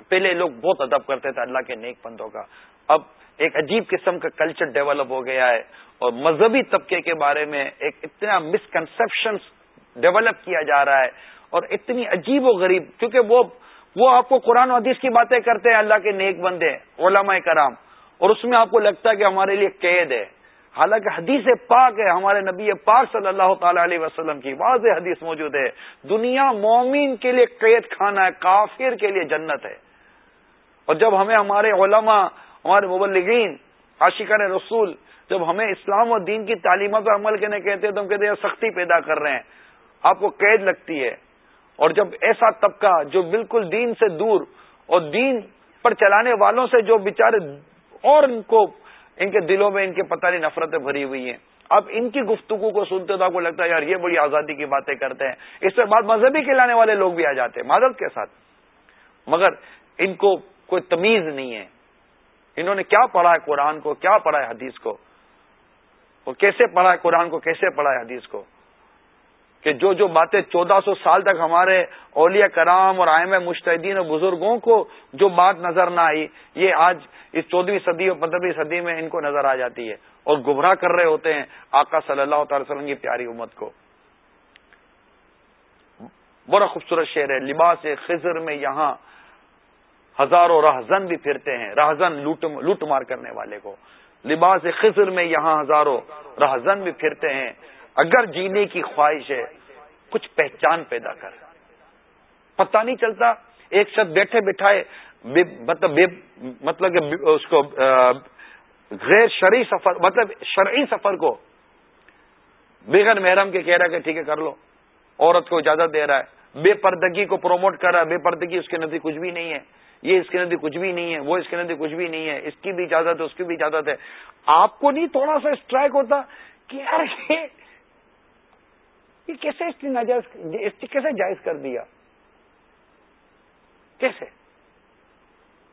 پہلے لوگ بہت ادب کرتے تھے اللہ کے نیک بندوں کا۔ اب ایک عجیب قسم کا کلچر ڈیولپ ہو گیا ہے اور مذہبی طبقے کے بارے میں ایک اتنا مسکنسپشن ڈیولپ کیا جا رہا ہے اور اتنی عجیب و غریب، کیونکہ وہ وہ آپ کو قرآن و حدیث کی باتیں کرتے ہیں اللہ کے نیک بندے، علماء کرام۔ اور اس میں آپ کو لگتا ہے کہ ہمارے لیے قید ہے۔ حالانکہ حدیث پاک ہے، ہمارے نبی پاک صلی اللہ تعالی علیہ وسلم کی واضح حدیث موجود ہے۔ دنیا مومن کے لیے قید کھانا ہے، کافر کے لیے جنت ہے۔ اور جب ہمیں ہمارے علماء، ہمارے مبلغین، عاشقان رسول، جب ہمیں اسلام اور دین کی تعلیمات پر عمل کرنے کہتے ہیں تو ہم کہتے ہیں سختی پیدا کر رہے ہیں۔ آپ کو قید لگتی ہے۔ اور جب ایسا طبقہ جو بالکل دین سے دور اور دین پر چلانے والوں سے جو بےچارے اور ان کو، ان کے دلوں میں ان کے پتہ نہیں نفرتیں بھری ہوئی ہیں۔ اب ان کی گفتگو کو سنتے تو آپ کو لگتا ہے یار یہ بڑی آزادی کی باتیں کرتے ہیں۔ اس سے بعد مذہبی کھلانے والے لوگ بھی آ جاتے ہیں معذرت کے ساتھ۔ مگر ان کو کوئی تمیز نہیں ہے۔ انہوں نے کیا پڑھا ہے قرآن کو؟ کیا پڑھا ہے حدیث کو؟ وہ کیسے پڑھا ہے قرآن کو؟ کیسے پڑھا ہے حدیث کو؟ کہ جو جو باتیں چودہ سو سال تک ہمارے اولیاء کرام اور آئم مشتدین اور بزرگوں کو جو بات نظر نہ آئی، یہ آج اس چودہویں صدی اور پندرہویں صدی میں ان کو نظر آ جاتی ہے اور گمراہ کر رہے ہوتے ہیں آقا صلی اللہ تعالی وسلم کی پیاری امت کو۔ بڑا خوبصورت شعر ہے، لباس خزر میں یہاں ہزاروں رہزن بھی پھرتے ہیں، رہزن لوٹ مار کرنے والے کو۔ لباس خزر میں یہاں ہزاروں رہزن بھی پھرتے ہیں۔ اگر جینے کی خواہش ہے، کچھ پہچان پیدا کر۔ پتہ نہیں چلتا، ایک شخص بیٹھے بٹھائے مطلب مطلب کہ اس کو غیر شرعی سفر مطلب شرعی سفر کو۔ بغیر محرم کے کہہ رہا ہے کہ ٹھیک ہے، کر لو۔ عورت کو اجازت دے رہا ہے۔ بے پردگی کو پروموٹ کر رہا ہے۔ بے پردگی اس کے نزدیک کچھ بھی نہیں ہے۔ یہ اس کے نزدیک کچھ بھی نہیں ہے۔ وہ اس کے نزدیک کچھ بھی نہیں ہے۔ اس کی بھی اجازت ہے، اس کی بھی اجازت ہے۔ آپ کو نہیں تھوڑا سا اسٹرائک ہوتا کہ یار یہ کیسے اس نے کیسے جائز کر دیا؟ کیسے؟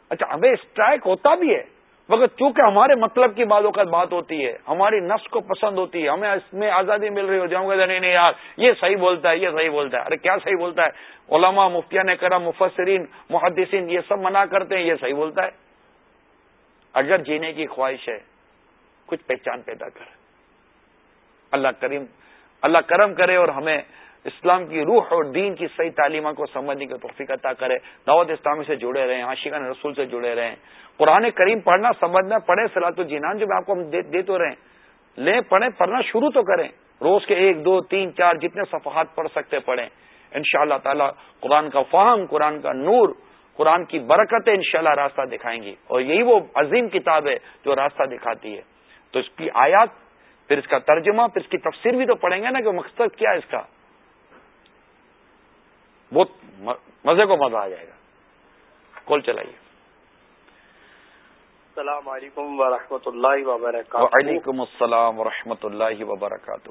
اچھا ہمیں اسٹرائک ہوتا بھی ہے، مگر چونکہ ہمارے مطلب کی بعض اوقات بات ہوتی ہے، ہماری نفس کو پسند ہوتی ہے، ہمیں اس میں آزادی مل رہی ہو، جاؤں گا نہیں نہیں یار، یہ صحیح بولتا ہے، یہ صحیح بولتا ہے۔ ارے، کیا صحیح بولتا ہے؟ علماء مفتیا نے کرا مفسرین، محدثین یہ سب منع کرتے ہیں، یہ صحیح بولتا ہے۔ اگر جینے کی خواہش ہے، کچھ پہچان پیدا کر۔ اللہ کریم اللہ کرم کرے اور ہمیں اسلام کی روح اور دین کی صحیح تعلیمات کو سمجھنے کی توفیق عطا کرے، دعوت اسلامی سے جڑے رہیں عاشقان رسول سے جڑے رہیں۔ قرآن کریم پڑھنا، سمجھنا پڑھے سلاۃ الجینان جو میں آپ کو ہم دے تو رہے لیں، پڑھیں، پڑھنا شروع تو کریں۔ روز کے ایک، دو، تین، چار جتنے صفحات پڑھ سکتے پڑھیں۔ ان شاء اللہ تعالی قرآن کا فہم، قرآن کا نور، قرآن کی برکتیں انشاءاللہ راستہ دکھائیں گی۔ اور یہی وہ عظیم کتاب ہے جو راستہ دکھاتی ہے۔ تو اس کی آیات پھر اس کا ترجمہ پھر اس کی تفسیر بھی تو پڑھیں گے نا کہ مقصد کیا ہے اس کا۔ بہت مزے کو مزہ آ جائے گا۔ کال چلائیے۔ السلام علیکم ورحمۃ اللہ وبرکاتہ۔ وعلیکم السلام ورحمۃ اللہ وبرکاتہ۔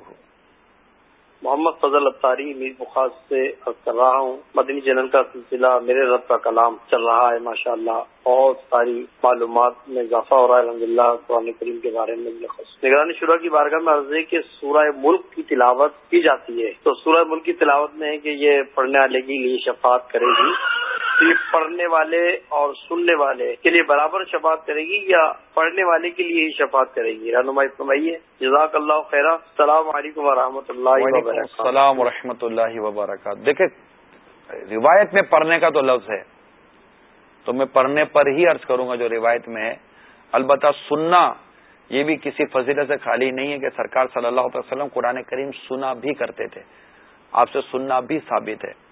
محمد فضل اطاری میر بخار سے کر رہا ہوں، مدنی چینل کا سلسلہ میرے رب کا کلام چل رہا ہے ماشاء اللہ بہت ساری معلومات میں اضافہ ہو رہا ہے الحمد للہ قرآن کریم کے بارے میں نگرانی شورا کی بارگاہ میں عرض ہے کہ سورہ ملک کی تلاوت کی جاتی ہے۔ تو سورہ ملک کی تلاوت میں ہے کہ یہ پڑھنے والے کے لیے شفاعت کرے گی۔ صرف پڑھنے والے اور سننے والے کے لیے برابر شفاعت کرے گی یا پڑھنے والے کے لیے ہی شفاعت کرے گی؟ رہنمائی فرمائیے۔ جزاک اللہ خیر السلام علیکم و رحمۃ اللہ وبرکاتہ۔ السلام و رحمۃ اللہ وبرکاتہ۔ دیکھیں روایت میں پڑھنے کا تو لفظ ہے۔ تو میں پڑھنے پر ہی عرض کروں گا جو روایت میں ہے۔ البتہ سننا یہ بھی کسی فضیلت سے خالی نہیں ہے کہ سرکار صلی اللہ علیہ وسلم قرآن کریم سنا بھی کرتے تھے۔ آپ سے سننا بھی ثابت ہے۔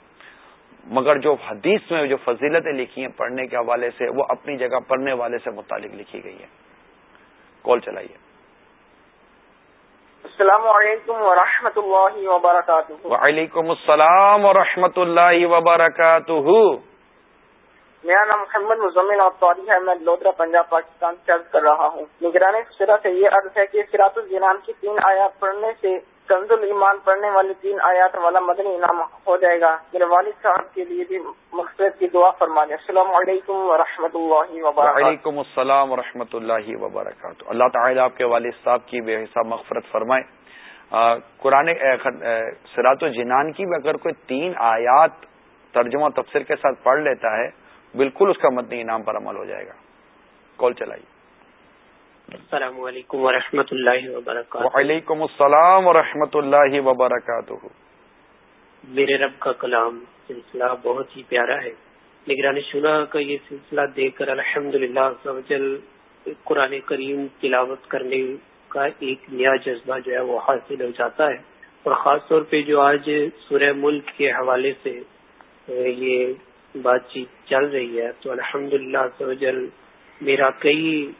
مگر جو حدیث میں جو فضیلتیں لکھی ہیں پڑھنے کے حوالے سے وہ اپنی جگہ پڑھنے والے سے متعلق لکھی گئی ہے کال چلائیے۔ السلام علیکم ورحمۃ اللہ وبرکاتہ۔ وعلیکم السلام و اللہ وبرکاتہ۔ میرا نام محمد مزمل افطاری ہے میں لودرا پنجاب پاکستان سے عرض کر رہا ہوں۔ نگرانی سے یہ عرض ہے کہ سراط الجنان کی تین آیات پڑھنے سے کنز المان پڑھنے والی تین آیات والا مدنی انعام ہو جائے گا۔ میرے والد صاحب کے لیے بھی مقصد کی دعا فرما دیں۔ السلام علیکم و اللہ وبرکاتہ۔ وعلیکم السلام و اللہ وبرکاتہ۔ اللہ تعالیٰ آپ کے والد صاحب کی بے حساب مغفرت فرمائے۔ قرآن سراط و جنان کی بھی اگر کوئی تین آیات ترجمہ تفسیر کے ساتھ پڑھ لیتا ہے، بالکل اس کا مدنی انعام پر عمل ہو جائے گا۔ کال چلائیے۔ السلام علیکم و اللہ وبرکاتہ۔ وعلیکم السلام و اللہ وبرکاتہ۔ میرے رب کا کلام سلسلہ بہت ہی پیارا ہے۔ نگرانی شنا کا یہ سلسلہ دیکھ کر الحمد للہ قرآن کریم تلاوت کرنے کا ایک نیا جذبہ جو ہے وہ حاصل ہو جاتا ہے۔ اور خاص طور پہ جو آج سورہ ملک کے حوالے سے یہ بات چیت چل رہی ہے تو الحمد للہ میرا کئی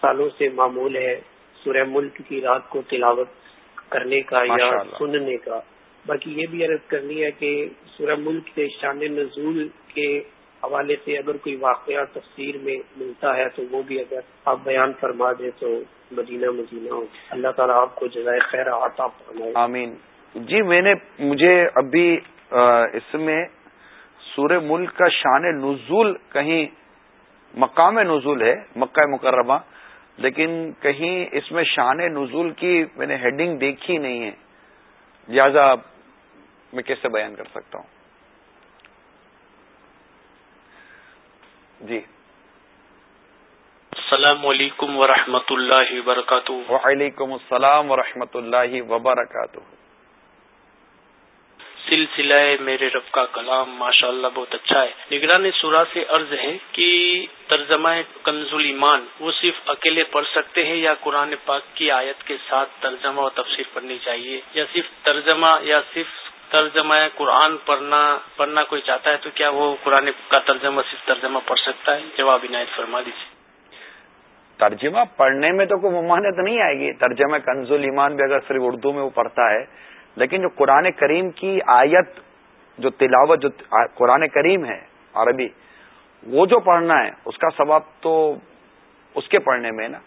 سالوں سے معمول ہے سورہ ملک کی رات کو تلاوت کرنے کا یا سننے کا۔ باقی یہ بھی عرض کرنی ہے کہ سورہ ملک کے شان نزول کے حوالے سے اگر کوئی واقعہ تفسیر میں ملتا ہے تو وہ بھی اگر آپ بیان فرما دیں تو مدینہ مدینہ ہو۔ اللہ تعالیٰ آپ کو جزائے خیر عطا فرمائے۔ آمین۔ جی میں نے مجھے ابھی اس میں سورہ ملک کا شان نزول کہیں مقام نزول ہے مکہ مکرمہ لیکن کہیں اس میں شان نزول کی میں نے ہیڈنگ دیکھی نہیں ہے۔ لہذا میں کیسے بیان کر سکتا ہوں؟ جی۔ السلام علیکم ورحمۃ اللہ وبرکاتہ۔ وعلیکم السلام ورحمۃ اللہ وبرکاتہ۔ سلسلہ میرے رب کا کلام ماشاء اللہ بہت اچھا ہے۔ نگران سورا سے عرض ہے کہ ترجمہ کنز ایمان وہ صرف اکیلے پڑھ سکتے ہیں یا قرآن پاک کی آیت کے ساتھ ترجمہ و تفسیر پڑھنی چاہیے؟ یا صرف ترجمہ، یا صرف ترجمہ قرآن پڑھنا پڑھنا کوئی چاہتا ہے تو کیا وہ قرآن کا ترجمہ صرف ترجمہ پڑھ سکتا ہے؟ جواب عنایت فرما دیجیے ترجمہ پڑھنے میں تو کوئی ممانت نہیں آئے گی۔ ترجمہ کنز ایمان بھی اگر صرف اردو میں وہ پڑھتا ہے لیکن جو قرآن کریم کی آیت، جو تلاوت، جو قرآن کریم ہے، عربی، وہ جو پڑھنا ہے، اس کا ثواب تو اس کے پڑھنے میں نا۔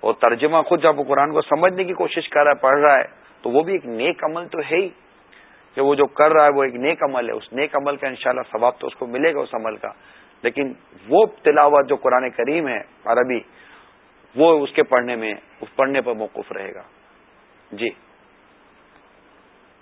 اور ترجمہ خود جب وہ قرآن کو سمجھنے کی کوشش کر رہا ہے، پڑھ رہا ہے، تو وہ بھی ایک نیک عمل تو ہے ہی۔ کہ وہ جو کر رہا ہے، وہ ایک نیک عمل ہے۔ اس نیک عمل کا انشاءاللہ شاء ثواب تو اس کو ملے گا اس عمل کا۔ لیکن وہ تلاوت جو قرآن کریم ہے، عربی، وہ اس کے پڑھنے میں، اس پڑھنے پر موقف رہے گا۔ جی۔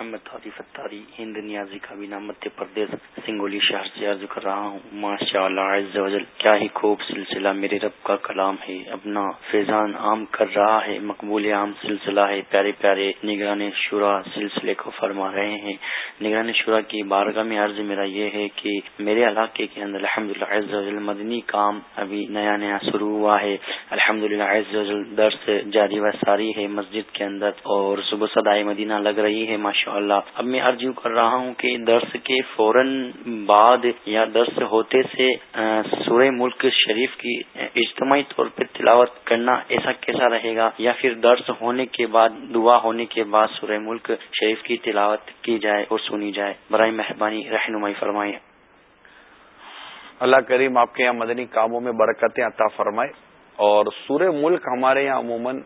محمد عارف اتاری ہند نیازی کا بینا مدھیہ پردیش، سنگولی شہر سے جی عرض کر رہا ہوں۔ ماشاء اللہ عز و جل، کیا ہی خوب سلسلہ میرے رب کا کلام ہے۔ اپنا فیضان عام کر رہا ہے، مقبول عام سلسلہ ہے۔ پیارے پیارے نگران شورا سلسلے کو فرما رہے ہیں۔ نگران شورا کی بارگاہ میں عرض میرا یہ ہے کہ میرے علاقے کے اندر الحمد للہ مدنی کام ابھی نیا نیا شروع ہوا ہے۔ الحمد للہ درس جاری و ساری ہے مسجد کے اندر اور صبح سدائے مدینہ لگ رہی ہے ماشاء اللہ اب میں عرض یوں کر رہا ہوں کہ درس کے فوراً بعد یا درس ہوتے سے سورہ ملک شریف کی اجتماعی طور پہ تلاوت کرنا ایسا کیسا رہے گا؟ یا پھر درس ہونے کے بعد، دعا ہونے کے بعد سورہ ملک شریف کی تلاوت کی جائے اور سنی جائے؟ برائے مہربانی، رہنمائی فرمائے اللہ کریم آپ کے یہاں مدنی کاموں میں برکتیں عطا فرمائے۔ اور سورہ ملک ہمارے یہاں عموماً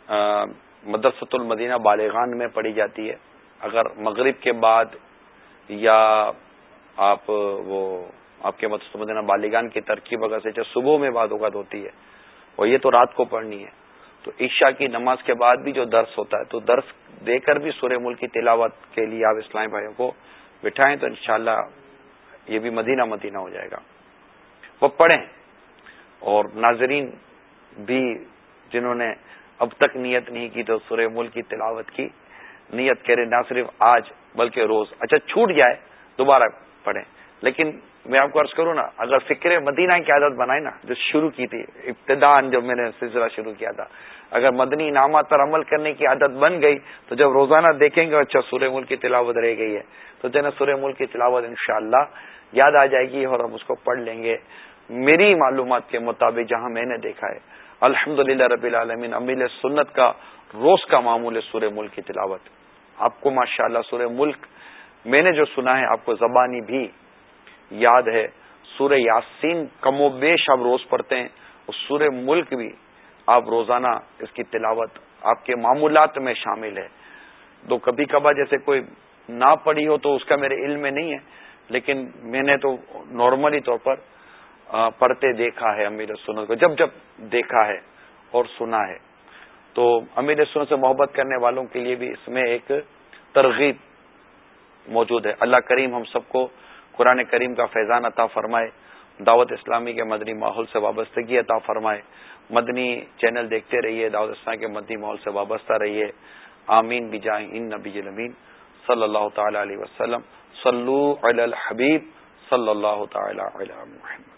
مدرسۃ المدینہ بالغان میں پڑھی جاتی ہے۔ اگر مغرب کے بعد یا آپ وہ آپ کے مدینہ بالیگان کی ترکیب اگر سے صبح میں بعد اوقات ہوتی ہے اور یہ تو رات کو پڑھنی ہے، تو عشاء کی نماز کے بعد بھی جو درس ہوتا ہے، تو درس دے کر بھی سورہ ملک کی تلاوت کے لیے آپ اسلامی بھائیوں کو بٹھائیں تو انشاءاللہ یہ بھی مدینہ مدینہ ہو جائے گا۔ وہ پڑھیں اور ناظرین بھی جنہوں نے اب تک نیت نہیں کی تو سورہ ملک کی تلاوت کی نیت کرے نہ صرف آج بلکہ روز۔ اچھا چھوٹ جائے، دوبارہ پڑھیں۔ لیکن میں آپ کو عرض کروں نا، اگر فکر مدینہ کی عادت بنائے نا، جو شروع کی تھی، ابتدان جب میں نے سلسلہ شروع کیا تھا، اگر مدنی انعامات پر عمل کرنے کی عادت بن گئی، تو جب روزانہ دیکھیں گے اچھا سورہ ملک کی تلاوت رہ گئی ہے۔ تو جو سورہ ملک کی تلاوت انشاءاللہ یاد آ جائے گی اور ہم اس کو پڑھ لیں گے۔ میری معلومات کے مطابق جہاں میں نے دیکھا ہے الحمد ربی العالمین امیل سنت کا روز کا معمول ہے سورہ ملک کی تلاوت۔ آپ کو ماشاء اللہ سورہ ملک میں نے جو سنا ہے، آپ کو زبانی بھی یاد ہے۔ سورہ یاسین کم و بیش آپ روز پڑھتے ہیں، اور سورہ ملک بھی آپ روزانہ اس کی تلاوت آپ کے معمولات میں شامل ہے۔ تو کبھی کبھار جیسے کوئی نہ پڑھی ہو تو اس کا میرے علم میں نہیں ہے، لیکن میں نے تو نارملی طور پر پڑھتے دیکھا ہے امیر سنت کو، جب جب دیکھا ہے اور سنا ہے۔ تو امیر سنت سے محبت کرنے والوں کے لیے بھی اس میں ایک ترغیب موجود ہے۔ اللہ کریم ہم سب کو قرآن کریم کا فیضان عطا فرمائے، دعوت اسلامی کے مدنی ماحول سے وابستگی عطا فرمائے۔ مدنی چینل دیکھتے رہیے، دعوت اسلام کے مدنی ماحول سے وابستہ رہیے۔ آمین بجائے ان نبی المین صلی اللہ تعالی علیہ وسلم۔ صلو علی الحبیب صلی اللہ تعالی علی محمد۔